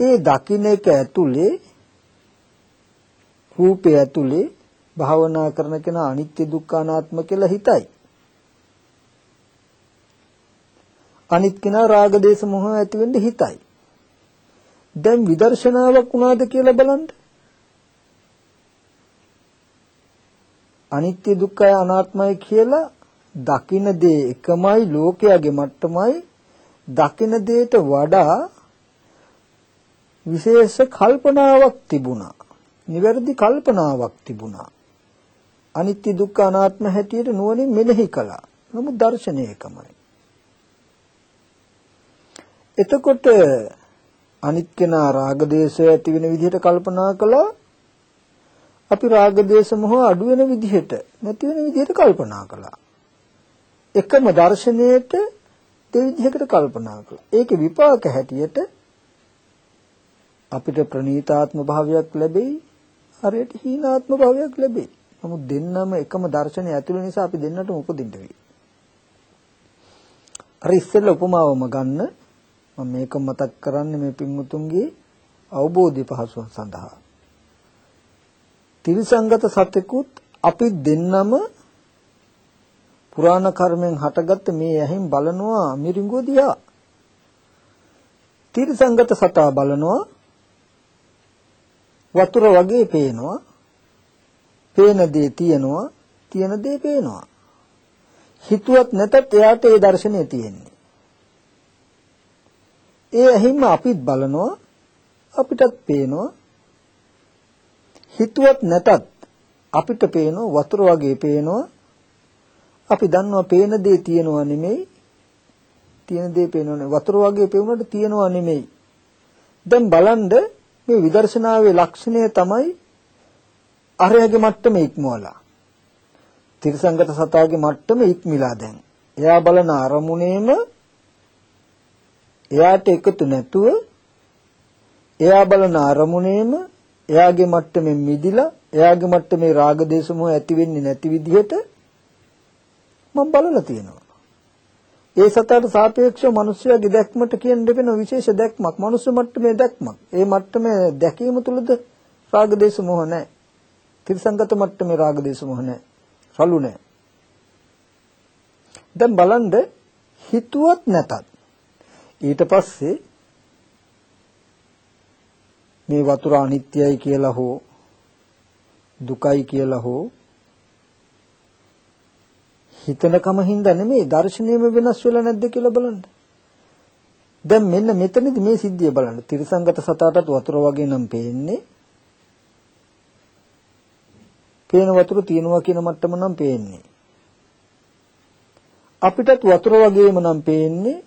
ඒ දකින්න එක ඇතුලේ රූපය ඇතුලේ භාවනා කරන කෙනා අනිත්‍ය දුක්ඛ අනාත්ම කියලා හිතයි. අනිත් කෙනා රාග දේශ මොහ ඇති වෙන්න හිතයි. දැන් විදර්ශනාවක් වුණාද කියලා බලන්න. අනිත්‍ය දුක්ඛය අනාත්මයි කියලා දකින දේ එකමයි ලෝකයාගේ මට්ටමයි දකින දේට වඩා විශේෂ කල්පනාවක් තිබුණා. නිවැරදි කල්පනාවක් තිබුණා. අනිත්‍ය දුක්ඛ අනාත්ම හැටියට නුවණින් මෙනෙහි කළා. නමුත් දර්ශනය එකමයි. එතකොට අනිත් කෙනා රාග දේශය ඇති වෙන විදිහට කල්පනා කළා අපි රාග දේශ මොහ අඩු වෙන විදිහට නැති වෙන විදිහට කල්පනා කළා එකම දර්ශනයේට දෙවිදිහකට කල්පනා කළා ඒකේ විපාක හැටියට අපිට ප්‍රණීතාත්ම භාවයක් ලැබෙයි හරියට හීනාත්ම භාවයක් ලැබෙයි නමුත් දෙන්නම එකම දර්ශනය ඇතුළේ නිසා අපි දෙන්නටම උපදින්න වෙයි අර ඉස්සෙල්ලා උපමාවම ගන්න මම මේක මතක් කරන්නේ මේ පින්මුතුන්ගේ අවබෝධය පහසුව සඳහා. තිරිසංගත සත්‍යකුත් අපි දෙන්නම පුරාණ කර්මෙන් හටගත්ත මේ ඇහෙන් බලනවා මිරිඟුව දිහා. තිරිසංගත සතා බලනවා වතුර වගේ පේනවා. පේන දේ තියෙනවා, තියෙන දේ පේනවා. හිතුවත් නැතත් එයාට ඒ දර්ශනය තියෙන්නේ. ඒ ඇහින්ම අපිත් බලනවා අපිටත් පේනවා හිතුවත් නැතත් අපිට පේනවා වතුර වගේ පේනවා අපි දන්නවා පේන දේ තියෙනවා නෙමෙයි තියෙන දේ පේනවනේ වතුර වගේ පේුණාට තියෙනවා නෙමෙයි දැන් බලන්න මේ විදර්ශනාවේ ලක්ෂණය තමයි අරයාගේ මට්ටම ඉක්මවලා තිරසංගත සතාගේ මට්ටම ඉක්මිලා දැන් එයා බලන අරමුණේම එයාට එකතු නැතුව එයා බලන අරමුණේම එයාගේ මට්ටමින් මිදිලා එයාගේ මට්ටමේ රාග දේශ මොහ ඇති වෙන්නේ නැති විදිහට මම බලලා තියෙනවා. ඒ සතට සාපේක්ෂව මිනිස්යාගේ දැක්මට කියන දෙපෙන විශේෂ දැක්මක් මනුස්ස මට්ටමේ දැක්මක්. ඒ මට්ටමේ දැකීම තුලද රාග දේශ මොහ නැහැ. තිරසංගත මට්ටමේ රාග දේශ මොහ නැහැ. රළු නැහැ. දැන් බලන්න හිතුවත් නැතත් ඊට පස්සේ මේ වතුර අනිත්‍යයි කියලා හෝ දුකයි කියලා හෝ හිතනකම හින්දා නෙමෙයි දර්ශනීයම වෙනස් වෙලා නැද්ද කියලා බලන්න. දැන් මෙන්න මෙතනදි මේ සිද්ධිය බලන්න. තිරසංගත සතාටත් වතුර වගේ නම් පේන්නේ. පේන වතුර තියෙනවා කියන මට්ටම නම් පේන්නේ. අපිටත් වතුර වගේම නම් පේන්නේ.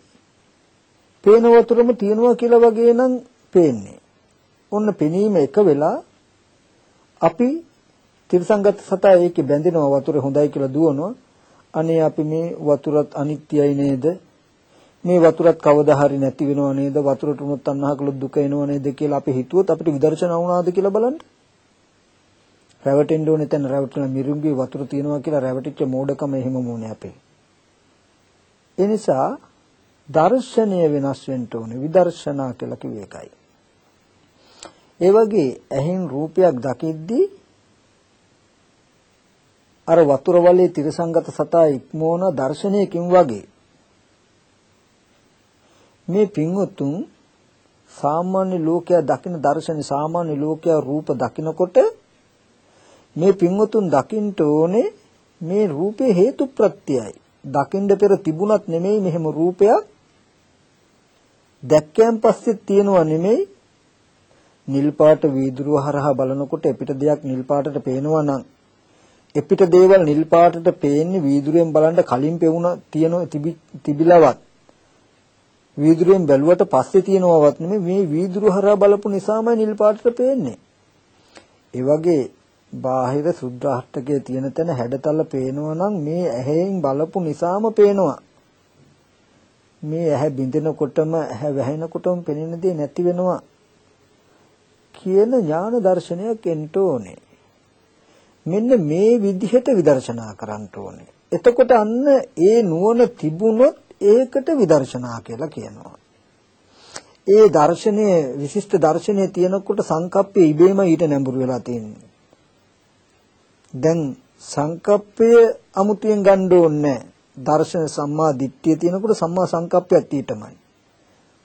පේන වතුරම තියනවා කියලා වගේ නම් පේන්නේ. ඔන්න පෙනීම එක වෙලා අපි තිරසංගත සතා ඒකේ බැඳෙනවා වතුරේ හොඳයි කියලා දුවනවා. අනේ අපි මේ වතුරත් අනිත්‍යයි නේද? මේ වතුරත් කවදා හරි නැති වෙනව නේද? වතුරට උනොත් අන්නහ කළොත් දුක එනව නේද කියලා අපි හිතුවොත් අපිට විදර්ශනා වුණාද කියලා බලන්න. රැවටෙන්න ඕනේ තැන රැවටලා මිරිඟුවේ වතුර තියනවා කියලා රැවටිච්ච මෝඩකම එහෙම මොනේ අපේ. ඒ නිසා දර්ශනය වෙනස් වෙන්න ඕනේ විදර්ශනා කියලා කිව්ව එකයි. ඒ වගේ ඇහෙන් රූපයක් දකිද්දී අර වතුර වලේ තිරසංගත සතා ඉක්මෝන දර්ශනයකින් වගේ මේ පින්වතුන් සාමාන්‍ය ලෝකයා දකින දර්ශනේ සාමාන්‍ය ලෝකයා රූප දකිනකොට මේ පින්වතුන් දකින්න ඕනේ මේ රූපේ හේතු ප්‍රත්‍යයයි. දකින්න පෙර තිබුණත් නෙමෙයි මෙහෙම රූපයක්. දැක්කයන් පස්සේ තියෙනවා නෙමෙයි නිල් පාට වීදුරුව හරහා බලනකොට එපිට දෙයක් නිල් පාටට පේනවා නම් එපිට දේවල් නිල් පාටට පේන්නේ වීදුරුවෙන් බලන්න කලින් පෙවුන තියෙන තිබිලවත් වීදුරුවෙන් බැලුවට පස්සේ තියෙනවවත් නෙමෙයි මේ වීදුරුව හරහා බලපු නිසාමයි නිල් පාටට පේන්නේ. ඒ වගේ බාහිර සුද්ධාෂ්ටකයේ තියෙන තැන හැඩතල පේනවා නම් මේ ඇහෙන් බලපු නිසාම පේනවා. මේ ඇහැ බින්දෙනකොටම ඇහැ වැහෙනකොටම පෙනෙන දේ නැති වෙනවා කියන ඥාන දර්ශනයක් එන්න ඕනේ. මෙන්න මේ විදිහට විදර්ශනා කරන්න ඕනේ. එතකොට අන්න ඒ නුවණ තිබුණොත් ඒකට විදර්ශනා කියලා කියනවා. ඒ දර්ශනයේ විශිෂ්ට දර්ශනයේ තියෙනකොට සංකප්පය ඉබේම ඊට නැඹුරු වෙලා තියෙන්නේ. දැන් සංකප්පය අමුතුවෙන් ගන්න ඕනේ දර්ශන සම්මා දිට්ඨිය තියෙනකොට සම්මා සංකප්පයත් ඊටමයි.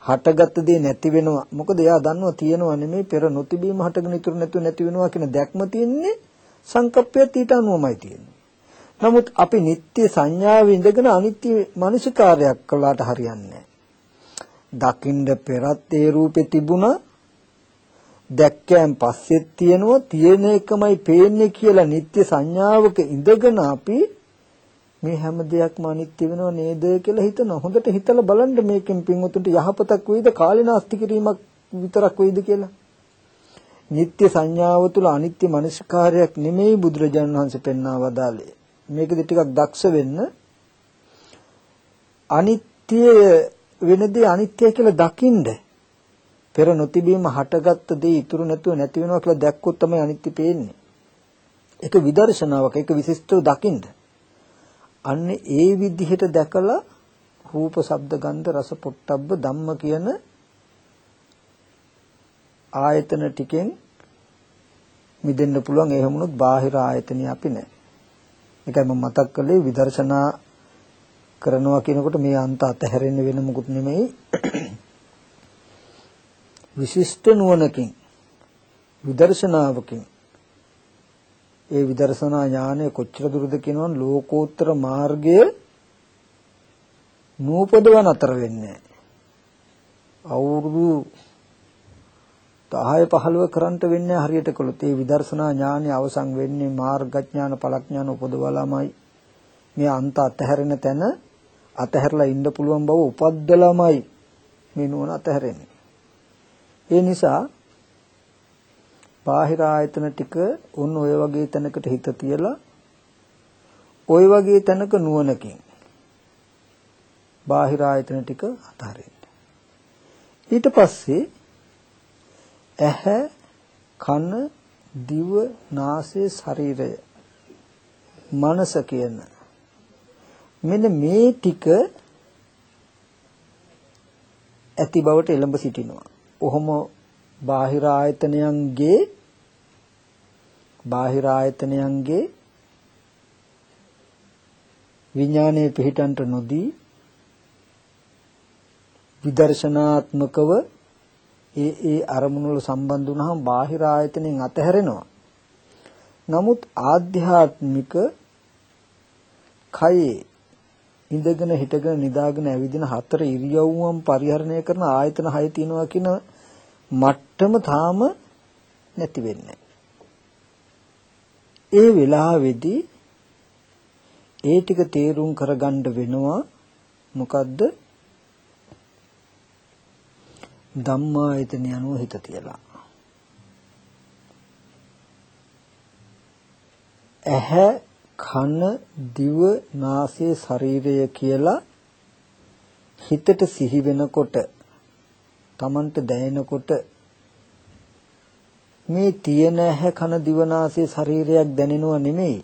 හටගත් දේ නැති වෙනවා. මොකද එයා දන්නවා තියෙනවා නෙමෙයි පෙර නොතිබීම හටගෙන ඉතුරු නැතුව නැති වෙනවා කියන දැක්ම තියෙන්නේ සංකප්පයත් ඊට අනුවමයි තියෙන්නේ. නමුත් අපි නිත්‍ය සංඥාවේ ඉඳගෙන අනිත්‍ය මනසිකාරයක් කළාට හරියන්නේ දකින්න පෙරත් ඒ රූපේ තිබුණා. දැක්කයන් පස්සෙත් තියෙනවා. තියෙන එකමයි පේන්නේ කියලා නිත්‍ය සංඥාවක ඉඳගෙන අපි මේ හැම දෙයක්ම අනිත්‍ය වෙනව නේද කියලා හිතන හොඳට හිතලා බලන්න මේකෙන් පින්වතුන්ට යහපතක් වෙයිද? කාලිනාස්ති කිරීමක් විතරක් වෙයිද කියලා? නිත්‍ය සංඥාව තුළ අනිත්‍ය මනස්කාරයක් නෙමෙයි බුදුරජාණන් වහන්සේ පෙන්වා වදාළේ. මේකද ටිකක් දක්ෂ වෙන්න. අනිත්‍ය වෙනදී අනිත්‍ය කියලා දකින්න පෙර නොතිබීම හටගත්ත දේ ඉතුරු නැතුව නැති වෙනවා කියලා දැක්කොත් තමයි අනිත්‍ය පේන්නේ. ඒක විදර්ශනාවක් ඒක විශිෂ්ටව දකින්න අන්න ඒ විදිහට දැකලා රූප ශබ්ද ගන්ධ රස පොට්ටබ්බ ධම්ම කියන ආයතන ටිකෙන් මිදෙන්න පුළුවන්. ඒ හැමුණොත් බාහිර ආයතනිය අපි නැහැ ඒකයි මම මතක් කළේ විදර්ශනා කරනවා කියනකොට මේ අන්ත අතහැරෙන්න වෙන මොකුත් නෙමෙයි. විශිෂ්ට නුවණකින් විදර්ශනාවකින්. ඒ විදර්ශනා ඥානය කොච්චර දුරද කියනවනම් ලෝකෝත්තර මාර්ගය නූපදව නතර වෙන්නේ අවුරුදු 10 15 කරන්ට වෙන්නේ හරියට කළොත් ඒ විදර්ශනා ඥානය අවසන් වෙන්නේ මාර්ගඥාන පලඥාන උපදවලාමයි. මේ අන්ත අතහැරෙන තැන අතහැරලා ඉන්න පුළුවන් බව උපද්දලාමයි මේ නුවණ අතහැරෙන්නේ. ඒ නිසා බාහිර ආයතන ටික උන් ඔය වගේ තැනකට හිත තියලා ඔය වගේ තැනක නුවණකින් බාහිර ආයතන ටික අතහරින්න. ඊට පස්සේ ඇහැ කන දිව නාසය ශරීරය මනස කියන මෙන්න මේ ටික ඇති බවට එළඹ සිටිනවා. ඔහොම බාහිර ආයතනයන්ගේ බාහිර ආයතනයන්ගේ විඥානයේ පිහිටන්ට නොදී විදර්ශනාත්මකව ඒ ඒ අරමුණු වල සම්බන්ධ වුණාම බාහිර ආයතනෙන් අතහැරෙනවා. නමුත් ආධ්‍යාත්මික කයේ ඉඳගෙන හිටගෙන නිදාගෙන ඇවිදින හතර ඉරියව්වන් පරිහරණය කරන ආයතන හය තියෙනවා කියන මට්ටම තාම නැති වෙන්නේ. ඒ වෙලාවේදී ඒ ටික තේරුම් කරගන්න වෙනවා මොකද්ද ධම්මායතන යනුව හිත තියලා. ඇහැ කන දිව නාසය ශරීරය කියලා හිතට සිහි වෙනකොට Tamanට දැනෙනකොට මේ තියෙන ඇහැ කන දිව නාසය ශරීරයක් දැනෙනව නෙමෙයි.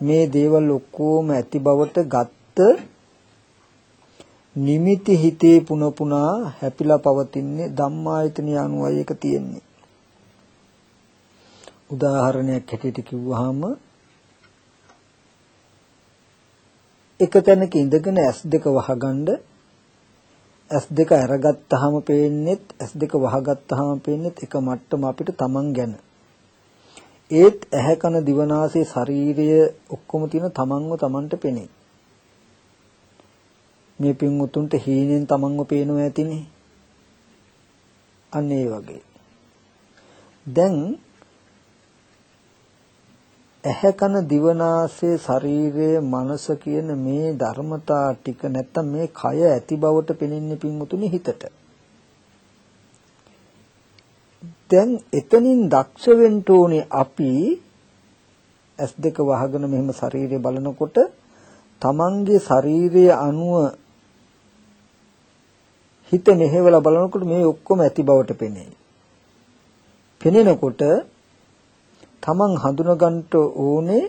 මේ දේවල් ඔක්කොම ඇති බවට ගත්ත නිමිති හිතේ පුන පුනා හැපිලා පවතින්නේ ධම්මායතන යනුවයි එක තියෙන්නේ. උදාහරණයක් හැටියට කිව්වහම එක තැනක ඉඳගෙන S2 වහගන්න S2 අරගත්තාම පේන්නෙත් S2 වහගත්තාම පේන්නෙත් එක මට්ටම අපිට තමන් ගැන. ඒත් ඇහැ කන දිවනාසය ශරීරය ඔක්කොම තියෙන තමන්ව තමන්ට පෙනේ. මේ පින් උතුන්ට හීනෙන් තමන්ව පේනවා ඇතිනේ. අන්න ඒ වගේ. දැන් ඇහැ කන දිවනාසය ශරීරය මනස කියන මේ ධර්මතා ටික නැත්තම් මේ කය ඇති බවට පෙනෙන්නේ පින්වතුනි හිතට. දැන් එතනින් දක්ෂ වෙන්න ඕනේ අපි S2 වහගෙන මෙහෙම ශරීරය බලනකොට තමන්ගේ ශරීරයේ අණුව හිත මෙහෙवला බලනකොට මේ ඔක්කොම ඇති බවට පෙනේ. පෙනෙනකොට තමන් හඳුනගන්න ඕනේ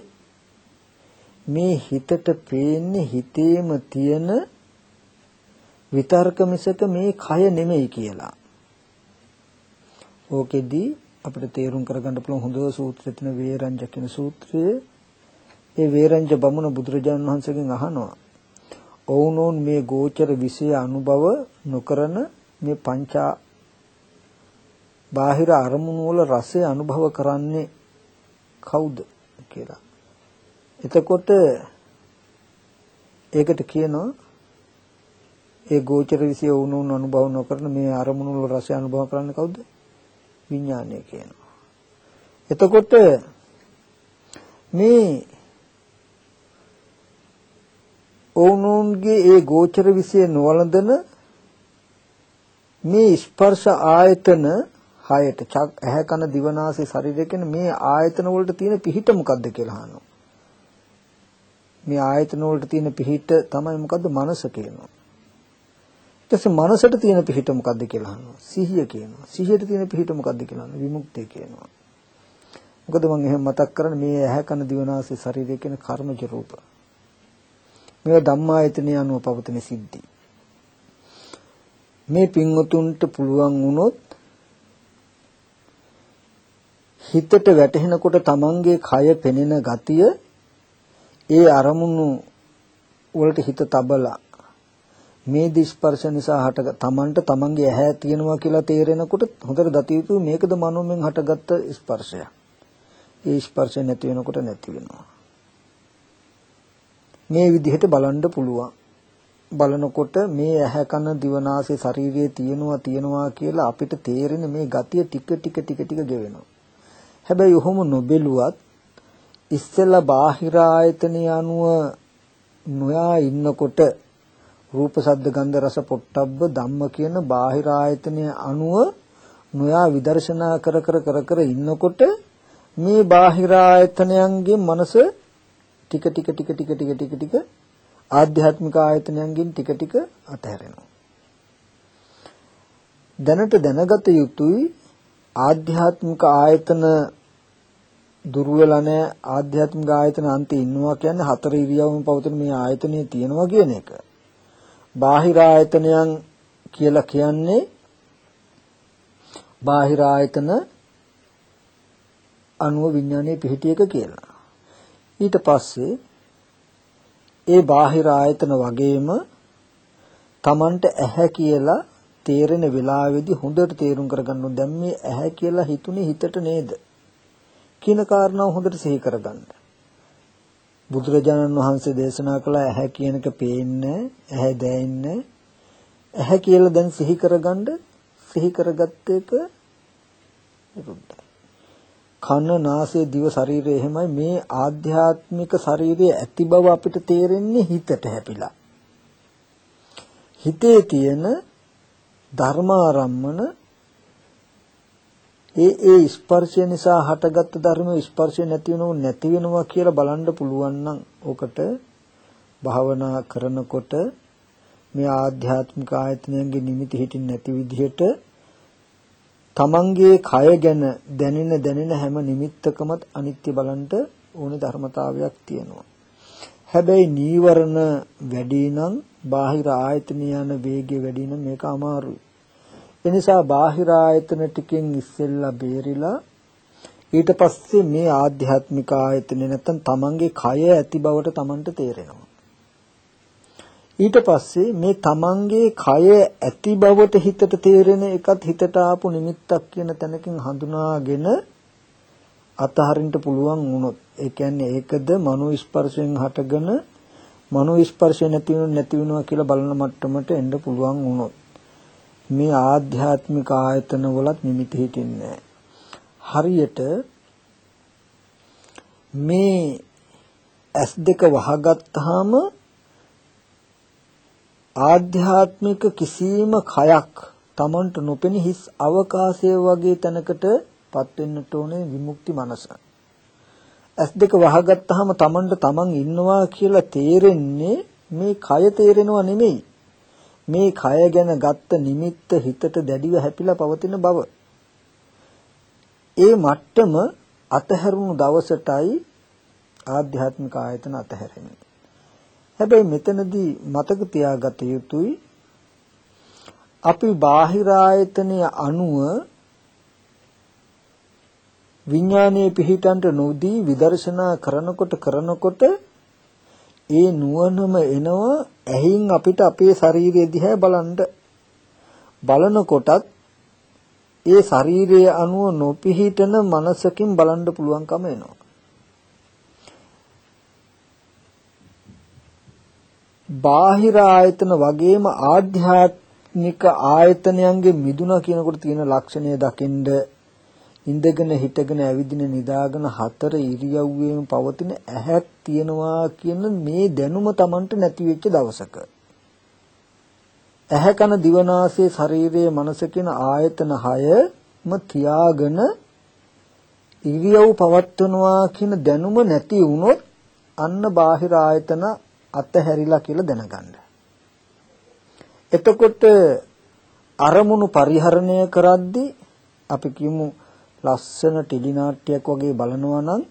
මේ හිතට පේන්නේ හිතේම තියෙන විතර්ක මිසක මේ කය නෙමෙයි කියලා. ඕකෙදි අපිට තේරුම් කරගන්න පුළුවන් හොඳ සූත්‍රය තියෙන වේරංජ කියන සූත්‍රය. ඒ වේරංජ බමුණ බුදුරජාන් වහන්සේගෙන් අහනවා. ඔවුනෝන් මේ ගෝචර විෂය අනුභව නොකරන මේ පංචා බාහිර අරමුණු වල රසය අනුභව කරන්නේ කවුද කියලා. එතකොට ඒකට කියනවා ඒ ගෝචර විෂය වුණුන් අනුභව නොකරන මේ අරමුණු වල රසය අනුභව කරන්නේ කවුද? විඥානය කියනවා. එතකොට මේ ඔවුනුන්ගේ ඒ ගෝචර විෂය නොවලඳන මේ ස්පර්ශ ආයතන හයට චක් ඇහැ කන දිවනාසය ශරීරය කියන මේ ආයතන වලට තියෙන පිහිට මොකද්ද කියලා අහනවා. මේ ආයතන වලට තියෙන පිහිට තමයි මොකද්ද මනස කියනවා. ඊට පස්සේ මනසට තියෙන පිහිට මොකද්ද කියලා අහනවා. සිහිය කියනවා. සිහියට තියෙන පිහිට මොකද්ද කියලා අහනවා. විමුක්තිය කියනවා. මොකද මම එහෙම මතක් කරන්නේ මේ ඇහැ කන දිවනාසය ශරීරය කියන කර්මජ රූප. මේවා ධම්මායතනය අනුව පවතින සිද්ධි. මේ පින්වතුන්ට පුළුවන් වුණොත් හිතට වැටහෙනකොට තමන්ගේ කය පෙනෙන ගතිය ඒ අරමුණු වලට හිත තබලා මේ දිස්පර්ශ නිසා හට තමන්ට තමන්ගේ ඇහැ තියෙනවා කියලා තේරෙනකොට හොඳට දත යුතු මේකද මනෝමෙන් හටගත්ත ස්පර්ශයක්. ඒ ස්පර්ශය නැති වෙනකොට නැති වෙනවා. මේ විදිහට බලන්න පුළුවන්. බලනකොට මේ ඇහැ කන දිවනාසය ශරීරයේ තියෙනවා තියෙනවා කියලා අපිට තේරෙන මේ ගතිය ටික ටික ටික ටික ගෙවෙනවා. හැබැයි ඔහොම නොබෙලුවත් ඉස්සෙල්ලා බාහිර ආයතනය අනුව නොයා ඉන්නකොට රූප ශබ්ද ගන්ධ රස පොට්ටබ්බ ධම්ම කියන බාහිර ආයතනය අනුව නොයා විදර්ශනා කර කර කර කර ඉන්නකොට මේ බාහිර ආයතනයන්ගේ මනස ටික ටික ටික ටික ටික ටික ටික ආධ්‍යාත්මික ආයතනයන්ගෙන් ටික ටික අතහැරෙනවා දැනට දැනගත යුතුයි ආධ්‍යාත්මික ආයතන දුර වෙලා නැහැ ආධ්‍යාත්මික ආයතන අන්තේ ඉන්නවා කියන්නේ හතර ඉරියව්වම පවතින මේ ආයතනය තියෙනවා කියන එක. බාහිර ආයතනයන් කියලා කියන්නේ බාහිර ආයතන අණුව විඥානයේ පිහිටි එක කියලා. ඊට පස්සේ ඒ බාහිර ආයතන වගේම Tamanට ඇහැ කියලා තේරෙන වෙලාවේදී හොඳට තේරුම් කරගන්න ඕනේ දැන් මේ ඇහැ කියලා හිතුනේ හිතට නේද කියන කාරණාව හොඳට සිහි කරගන්න. බුදුරජාණන් වහන්සේ දේශනා කළ ඇහැ කියන එක පේන්නේ ඇහැ දැනෙන්නේ ඇහැ කියලා දැන් සිහි කරගන්න සිහි කරගත්ත එක විරුද්ධයි. කන නාසය දිව ශරීරය එහෙමයි මේ ආධ්‍යාත්මික ශරීරයේ ඇති බව අපිට තේරෙන්නේ හිතට හැපිලා. හිතේ තියෙන ධර්මාරම්මන ඒ ඒ ස්පර්ශය නිසා හටගත්තු ධර්ම ස්පර්ශය නැති වෙනව නැති වෙනවා කියලා බලන්න පුළුවන් නම් ඔකට භාවනා කරනකොට මේ ආධ්‍යාත්මික ආයතනයන්ගේ නිමිති හිටින් නැති විදිහට තමන්ගේ කය ගැන දැනෙන දැනෙන හැම නිමිත්තකමත් අනිත්‍ය බලන්ට ඕනේ ධර්මතාවයක් තියෙනවා. හැබැයි නීවරණ වැඩි නම් බාහිර ආයතන යන වේගය වැඩි නම් මේක අමාරුයි. එනිසා බාහිර ආයතන ටිකෙන් ඉස්සෙල්ලා බේරිලා ඊට පස්සේ මේ ආධ්‍යාත්මික ආයතන නැත්තම් තමන්ගේ කය ඇති බවට තමන්ට තේරෙනවා. ඊට පස්සේ මේ තමන්ගේ කය ඇති බවට හිතට තේරෙන එකත් හිතට ආපු නිමිත්තක් කියන තැනකින් හඳුනාගෙන අතහරින්න පුළුවන් වුණොත් ඒ කියන්නේ ඒකද මනෝ ස්පර්ශයෙන් හටගෙන මනෝ ස්පර්ශය නැති වෙන නැති වෙනවා කියලා බලන මට්ටමට එන්න පුළුවන් වුණොත් මේ ආධ්‍යාත්මික ආයතන වලත් නිමිති හිටින්නේ හරියට මේ ඇස් දෙක වහගත්තාම ආධ්‍යාත්මික කිසිම කයක් Tamanට නොපෙනී හිස් අවකාශය වගේ තැනකටපත් වෙන්නට ඕනේ විමුක්ති මනස. ඇස් දෙක වහගත්තාම Tamanට Taman ඉන්නවා කියලා තේරෙන්නේ මේ කය තේරෙනවා නෙමෙයි. මේ කය ගැන ගත්ත නිමිත්ත හිතට දැඩිව හැපිලා පවතින බව. ඒ මට්ටම අතහැරුණු දවසටයි ආධ්‍යාත්මික ආයතන අතහැරෙන්නේ. හැබැයි මෙතනදී මතක තියාගත යුතුයි අපි බාහිර ආයතනය අනුව විඥානයේ පිහිටන්ට නොදී විදර්ශනා කරනකොට කරනකොට ඒ නුවණම එනවා ඇහින් අපිට අපේ ශරීරය දිහා බලන්න බලනකොටත් ඒ ශරීරයේ අනුව නොපිහිටන මනසකින් බලන්න පුළුවන්කම එනවා. බාහිර ආයතන වගේම ආධ්‍යාත්මික ආයතනයන්ගේ මිදුණා කියනකොට තියෙන ලක්ෂණය දකින්ද ඉඳගෙන හිටගෙන ඇවිදින නිදාගෙන හතර ඉරියව්වෙම පවතින ඇහක් තියනවා කියන මේ දැනුම Tamanට නැති වෙච්ච දවසක. ඇහැ කන දිවනාසය ශරීරයේ මනස කියන ආයතන හයම තියාගෙන ඉරියව් පවත්වනවා කියන දැනුම නැති වුණොත් අන්න බාහිර ආයතන අතහැරිලා කියලා දැනගන්න. එතකොට අරමුණු පරිහරණය කරද්දී අපි කියමු ලස්සන ටෙලි නාට්‍යයක් වගේ බලනවා නම්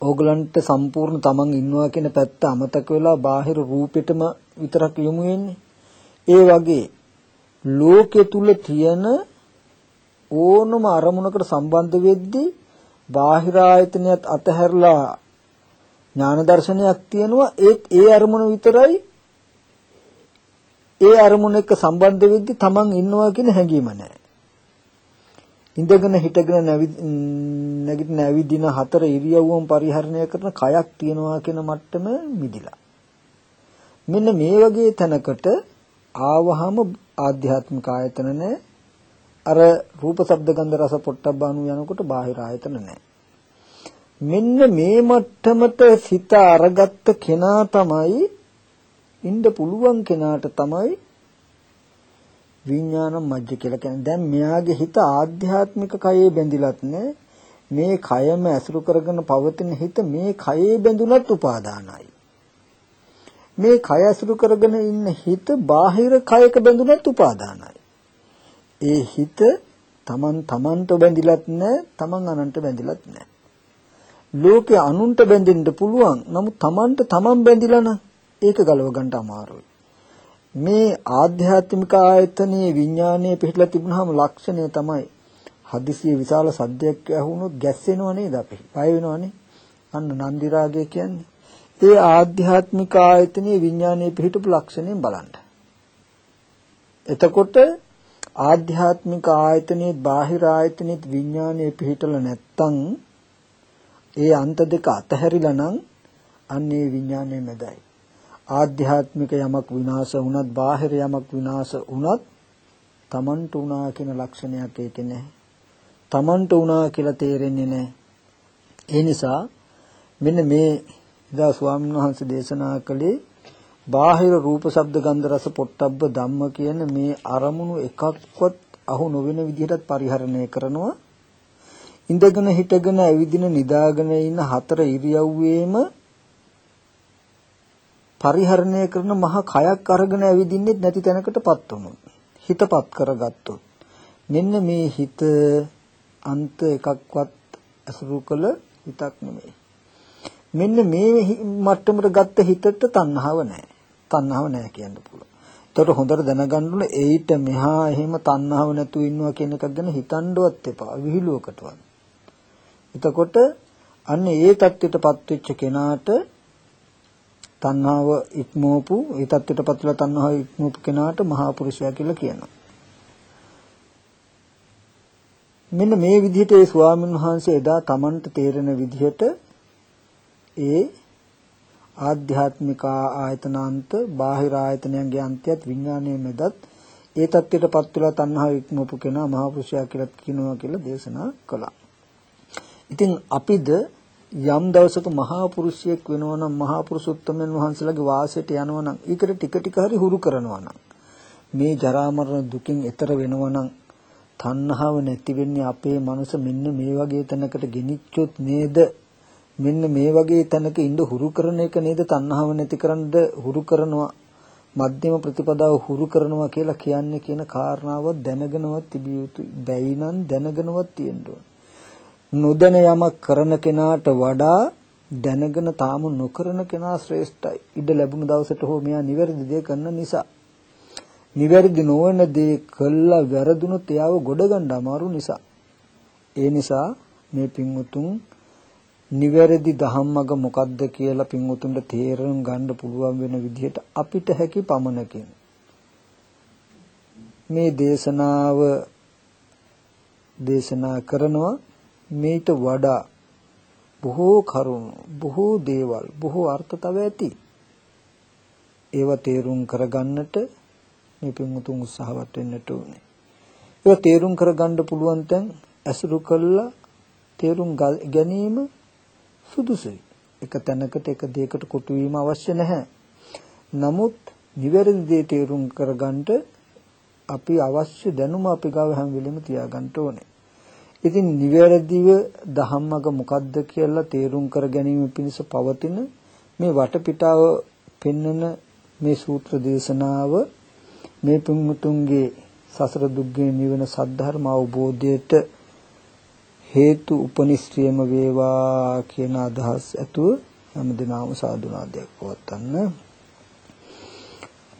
ඕගලන්ට සම්පූර්ණ තමන් ඉන්නවා කියන පැත්ත අමතක වෙලා බාහිර රූපෙටම විතරක් යොමු වෙන්නේ. ඒ වගේ ලෝකෙ තුල තියෙන ඕනම අරමුණකට සම්බන්ධ වෙද්දී බාහිර ආයතනයත් අතහැරලා ඥාන දර්ශනයක් තියෙනවා ඒත් ඒ අරමුණ විතරයි ඒ අරමුණ එක්ක සම්බන්ධ වෙද්දි තමන් ඉන්නවා කියන හැඟීම නැහැ. ඉඳගෙන හිටගෙන නැගිටින ඇවිදින හතර ඉරියව්වම පරිහරණය කරන කයක් තියනවා කියන මට්ටම මිදිලා. මෙන්න මේ වගේ තැනකට ආවහම ආධ්‍යාත්මික ආයතන නැහැ. අර රූප, ශබ්ද, ගන්ධ, රස, පොට්ටබ්බ අනු යනකොට බාහිර ආයතන නැහැ. මෙන්න මේ මට්ටමට සිත අරගත්ත කෙනා තමයි ඉන්න පුළුවන් කෙනාට තමයි විඥාන මජ්ජ කියලා කියන්නේ. දැන් මෙයාගේ හිත ආධ්‍යාත්මික කයේ බැඳිලත් නෑ. මේ කයම ඇසුරු කරගෙන පවතින හිත මේ කයේ බැඳුනත් උපාදානයි. මේ කය ඇසුරු කරගෙන ඉන්න හිත බාහිර කයක බැඳුනත් උපාදානයි. ඒ හිත තමන් තමන්ට බැඳිලත් නෑ, තමන් අනන්ට බැඳිලත් නෑ. ලෝකේ අනුන්ට බැඳෙන්න පුළුවන්. නමුත් Tamanට Taman බැඳිලා නම් ඒක ගලව ගන්න අමාරුයි. මේ ආධ්‍යාත්මික ආයතනයේ විඥානයේ පිටලා තිබුණාම ලක්ෂණය තමයි හදිසිය විශාල සද්දයක් ඇහුනොත් ගැස්සෙනව නේද අපි? බය වෙනවනේ. අන්න නන්දි රාගය කියන්නේ. ඒ ආධ්‍යාත්මික ආයතනයේ විඥානයේ පිටපු ලක්ෂණයෙන් බලන්න. එතකොට ආධ්‍යාත්මික ආයතනයේ බාහිර ආයතනයේ විඥානයේ පිටල නැත්තම් ඒ අන්ත දෙක අතහැරිලා නම් අන්නේ විඥානයේ මැදයි. ආධ්‍යාත්මික යමක් විනාශ වුණත් බාහිර යමක් විනාශ වුණත් තමන්ට උනා කියන ලක්ෂණයක් ඒකේ නැහැ. තමන්ට උනා කියලා තේරෙන්නේ නැහැ. ඒ නිසා මෙන්න මේ ඉදා ස්වාමීන් වහන්සේ දේශනා කළේ බාහිර රූප ශබ්ද ගන්ධ රස පොට්ටබ්බ ධම්ම කියන මේ අරමුණු එකක්වත් අහු නොවන විදිහටත් පරිහරණය කරනවා ඉඳගෙන හිටගෙන ඇවිදින නිදාගෙන ඉන්න හතර ඉරියව්වේම පරිහරණය කරන මහ කයක් අරගෙන ඇවිදින්නෙත් නැති තැනකටපත් වුණොත් හිතපත් කරගත්තොත් මෙන්න මේ හිත අන්ත එකක්වත් අසුරු කළ හිතක් නෙමෙයි. මෙන්න මේ මට්ටමට ගත්ත හිතට තණ්හාව නැහැ. තණ්හාව නැහැ කියන්න පුළුවන්. එතකොට හොඳට දැනගන්න ඕනේ ඒිට මෙහා එහෙම තණ්හාව නැතුව ඉන්නවා කියන එකක් ගැන හිතන්නවත් එපා විහිළුවකටවත්. එතකොට අන්න ඒ தත්ත්වයටපත් වෙච්ච කෙනාට තණ්හාව ඉක්මවපු ඒ தත්ත්වයටපත් වෙලා තණ්හාව ඉක්මවපු කෙනාට මහා පුරුෂයා කියලා කියනවා. මෙන්න මේ විදිහට ඒ ස්වාමීන් වහන්සේ එදා Tamanට තේරෙන විදිහට ඒ ආධ්‍යාත්මික ආයතනාන්ත බාහිර ආයතනයන්ගේ අන්තයත් විඥානයේ මැදත් ඒ தත්ත්වයටපත් වෙලා තණ්හාව ඉක්මවපු කෙනා මහා පුරුෂයා කියලා කියනවා කියලා දේශනා කළා. ඉතින් අපිද යම් දවසක මහා පුරුෂයෙක් වෙනවා නම් මහා පුරුෂෝත්තමයන් වහන්සේලාගේ වාසයට යනවා නම් ඒකට ටික ටික හරි හුරු කරනවා නම් මේ ජරා මරණ දුකින් එතර වෙනවා නම් තණ්හාව නැති වෙන්නේ අපේ මනස මෙන්න මේ වගේ තැනකට ගෙනිච්චොත් නේද මෙන්න මේ වගේ තැනක ඉඳ හුරු කරන එක නේද තණ්හාව නැතිකරන්න හුරු කරනවා මධ්‍යම ප්‍රතිපදාව හුරු කරනවා කියලා කියන්නේ කියන කාරණාව දැනගෙනවත් තිබිය යුතුයි. බැයි නම් දැනගෙනවත් තියෙන්න ඕන. නොදැන යමක් කරන කෙනාට වඩා දැනගෙන තාම නොකරන කෙනා ශ්‍රේෂ්ඨයි. ඉඩ ලැබුණු දවසට හෝ මෙයා නිවැරදි දේ කරන නිසා. නිවැරදි නොවන දේ කළා වැරදුනොත් එයාව ගොඩ ගන්න අමාරු නිසා. ඒ නිසා මේ පින්වුතුන් නිවැරදි ධම්මග මොකද්ද කියලා පින්වුතුන්ට තේරුම් ගන්න පුළුවන් වෙන විදිහට අපිට හැකි පමණකින් මේ දේශනාව දේශනා කරනවා මේට වඩා බොහෝ කරුණු බොහෝ දේවල් බොහෝ අර්ථ තව ඇති. ඒව තේරුම් කරගන්නට මේ පින්වුතුන් උත්සාහවත් වෙන්නට ඕනේ. ඒව තේරුම් කරගන්න පුළුවන් තැන් ඇසුරු කළා තේරුම් ගැනීම සුදුසුයි. එක තැනකට එක දෙයකට කොටු වීම අවශ්‍ය නැහැ. නමුත් නිවැරදි දේ තේරුම් කරගන්න අපි අවශ්‍ය දැනුම අපි ගාව හැම වෙලෙම තියාගන්න ඕනේ. ඉතින් නිවැරදිව ධම්මක මොකද්ද කියලා තේරුම් කර ගැනීම පිණිස පවතින මේ වටපිටාව පෙන්වන මේ සූත්‍ර දේශනාව මේ පුමුතුන්ගේ සසර දුක්ගේ නිවන සද්ධර්ම අවබෝධයට හේතු උපනිශ්‍රියම වේවා කියන අදහස් ඇතුව හැමදිනම සාදුනාදයක් පවත්වන්න.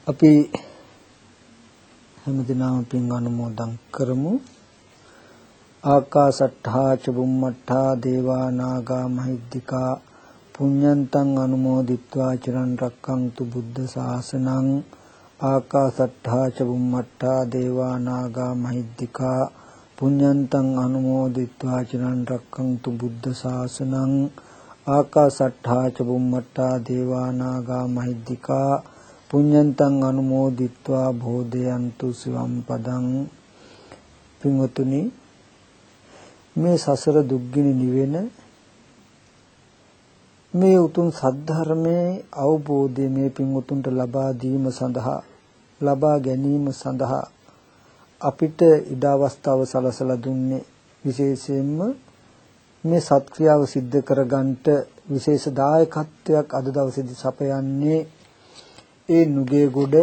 අපි හැමදිනම පින් අනුමෝදන් කරමු. ආකාසට්ඨා චුම්මට්ඨා දේවා නාග මහිද්దికා පුඤ්ඤන්තං අනුමෝදිත්වා චිරන් රැක්කන්තු බුද්ධ ශාසනං ආකාසට්ඨා චුම්මට්ඨා දේවා නාග මහිද්దికා පුඤ්ඤන්තං අනුමෝදිත්වා චිරන් රැක්කන්තු බුද්ධ ශාසනං ආකාසට්ඨා චුම්මට්ඨා දේවා නාග මහිද්దికා පුඤ්ඤන්තං අනුමෝදිත්වා භෝදයන්තු සිවම් පදං පින්වතුනි මේ සසර දුක්ගිනි නිවෙන මේ උතුම් සද්ධර්මයේ අවබෝධය මේ පින් උතුම්ට ලබා දීම සඳහා ලබා ගැනීම සඳහා අපිට ඉඩ අවස්ථාව සලසලා දුන්නේ විශේෂයෙන්ම මේ සත්ක්‍රියාව સિદ્ધ කරගන්නට විශේෂ දායකත්වයක් අද දවසේදී සපයන්නේ ඒ නුගේ ගොඩ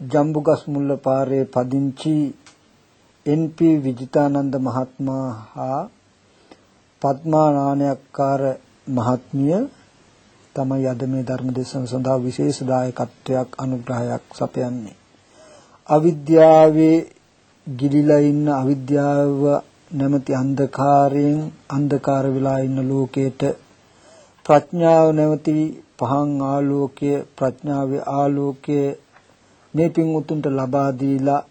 ජම්බුගස් මුල්ල පාරේ පදිංචි එන්.පී. විජිතානන්ද මහත්මයා හා පద్මා නානයක්කාර මහත්මිය තමයි අද මේ ධර්ම දේශන සඳහා විශේෂ දායකත්වයක් අනුග්‍රහයක් සපයන්නේ. අවිද්‍යාවේ ගිලිලා ඉන්න අවිද්‍යාව නැමැති අන්ධකාරයෙන් අන්ධකාර වෙලා ඉන්න ලෝකයට ප්‍රඥාව නැමැති පහන් ආලෝකය ප්‍රඥාවේ ආලෝකය මේ පින් උතුම්ට ලබා දීලා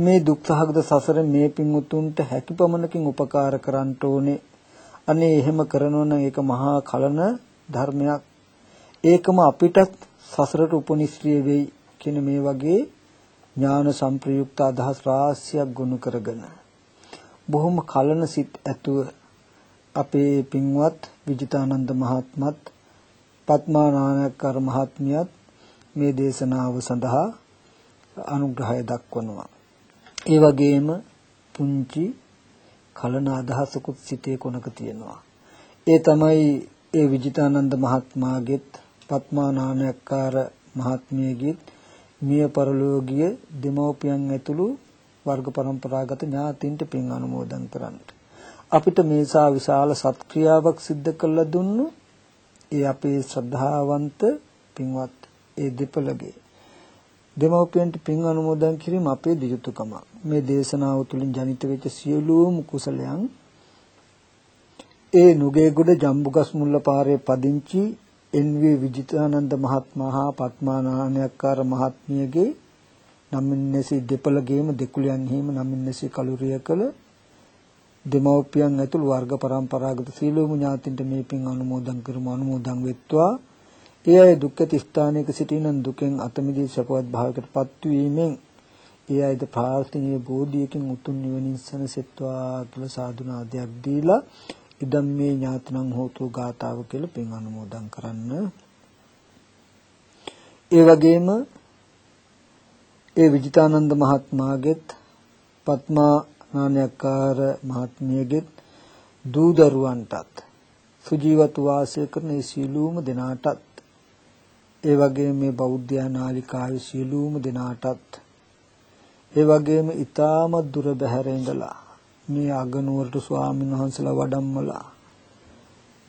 මේ දුක්සහගත සසර මේ පින් උතුම්ට හැකි පමණකින් උපකාර කරන්න ඕනේ. අනේ එහෙම කරනවා නම් ඒක මහා කලන ධර්මයක්. ඒකම අපිටත් සසරට උපනිශ්‍රිය වෙයි කියන මේ වගේ ඥාන සංප්‍රයුක්ත අදහස් රාශියක් ගොනු කරගෙන බොහොම කලන සිත් ඇතුව අපේ පින්වත් විජිතානන්ද මහත්මත් පත්මානායකර මහත්මියත් මේ දේශනාව සඳහා අනුග්‍රහය දක්වනවා ඒ වගේම පුංචි කලන අදහසකුත් සිතේ කොනක තියෙනවා. ඒ තමයි ඒ විජිතානන්ද මහත්මයාගෙත් පත්මානානයක්කාර මහත්මියගෙත් මිය පරලෝකීය දෙමෝපියන් ඇතුළු වර්ග પરම්පරාගත ඥාතින්ට පින් අනුමෝදන් කරන්න. අපිට මේසා විශාල සත්ක්‍රියාවක් සිද්ධ කළ දුන්නු ඒ අපේ ශ්‍රද්ධාවන්ත පින්වත් ඒ දෙපළගේ දෙමව්පියන්ට පින් අනුමෝදන් කිරීම අපේ දියුතුකම. මේ දේශනාව තුළින් ජනිත වෙච්ච සියලුම කුසලයන් ඒ නුගේගොඩ ජම්බුගස් මුල්ල පාරේ පදිංචි එන්.වී. විජිතානන්ද මහත්මයා හා පත්මානායක්කාර මහත්මියගේ නමින්නසී දෙපළගේම දෙකුලයන්හිම නමින්නසී කලුරිය කළ දෙමව්පියන් ඇතුළු වර්ග પરම්පරාගත සීලෝම ඥාතින්ට මේ පින් අනුමෝදන් කරමු අනුමෝදන් වෙත්වා ඒ අය දුක්ඛ ස්ථානයක සිටිනන් දුකෙන් අත මිදී සපවත් භාවයකටපත් වීමෙන් ඒ අයද ප්‍රාර්ථනීය බෝධියකින් උතුම් නිවනින් සැනසෙත්වා කියලා සාදුනාදයක් දීලා ඉදම් මේ ඥාතනං හෝතු ගාතාව කියලා පින් අනුමෝදන් කරන්න. ඒ වගේම ඒ විජිතානන්ද මහත්මයාගෙත් පත්මා නානයක්කාර මහත්මියගෙත් දූ දරුවන්ටත් සුජීවතු වාසය කරන ඒ සීලූම දෙනාටත් ඒ වගේම මේ බෞද්ධ නාලිකාවේ සීලූම දෙනාටත් ඒ වගේම ඊටම දුර බැහැර ඉඳලා මේ අගනුවරට ස්වාමීන් වහන්සේලා වඩම්මලා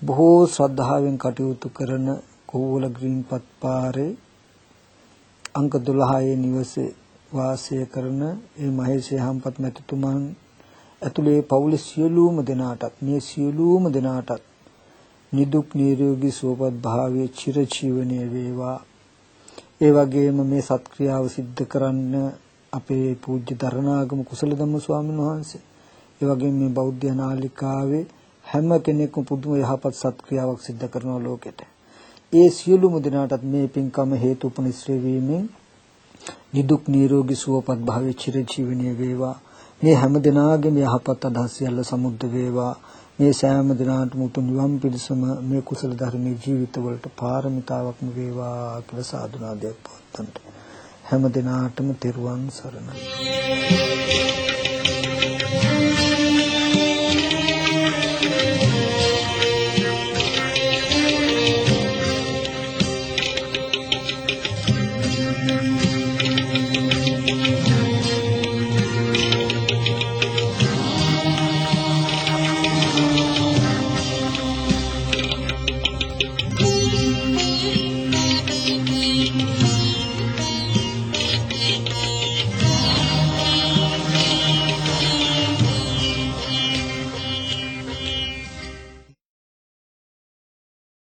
බොහෝ ශ්‍රද්ධාවෙන් කටයුතු කරන කෝවල ග්‍රීන්පත් පාරේ අංක 12 නිවසේ වාසය කරන ඒ මහේශය හම්පත් මැතිතුමන් ඇතුළේ පවුලේ සියලුම දෙනාටත් මේ සියලුම දෙනාටත් නිදුක් නිරෝගී සුවපත් භාවයේ චිරජීවනයේ වේවා ඒ වගේම මේ සත්ක්‍රියාව සිද්ධ කරන්න අපේ පූජ්‍ය දරණාගම කුසල ධම්ම ස්වාමීන් වහන්සේ ඒ වගේම මේ බෞද්ධ නාලිකාවේ හැම කෙනෙකුම පුදුම යහපත් සත්ක්‍රියාවක් සිද්ධ කරන ලෝකෙට. ඒ සියලුම දෙනාටත් මේ පින්කම හේතු උපනිශ්‍රේ වීමෙන් නිදුක් නිරෝගී සුවපත් භාවයේ චිරජීවනීය වේවා. මේ හැම දිනාගේම යහපත් අදහස් සියල්ල සමුද්ද වේවා. මේ සෑම දිනාටම උතුම් නිවන් පිණසම මේ කුසල ධර්මයේ ජීවිතවලට පාරමිතාවක්ම වේවා කියලා සාදුනාදයක් පවත්වන්න. හැම දිනාටම තෙරුවන් සරණයි.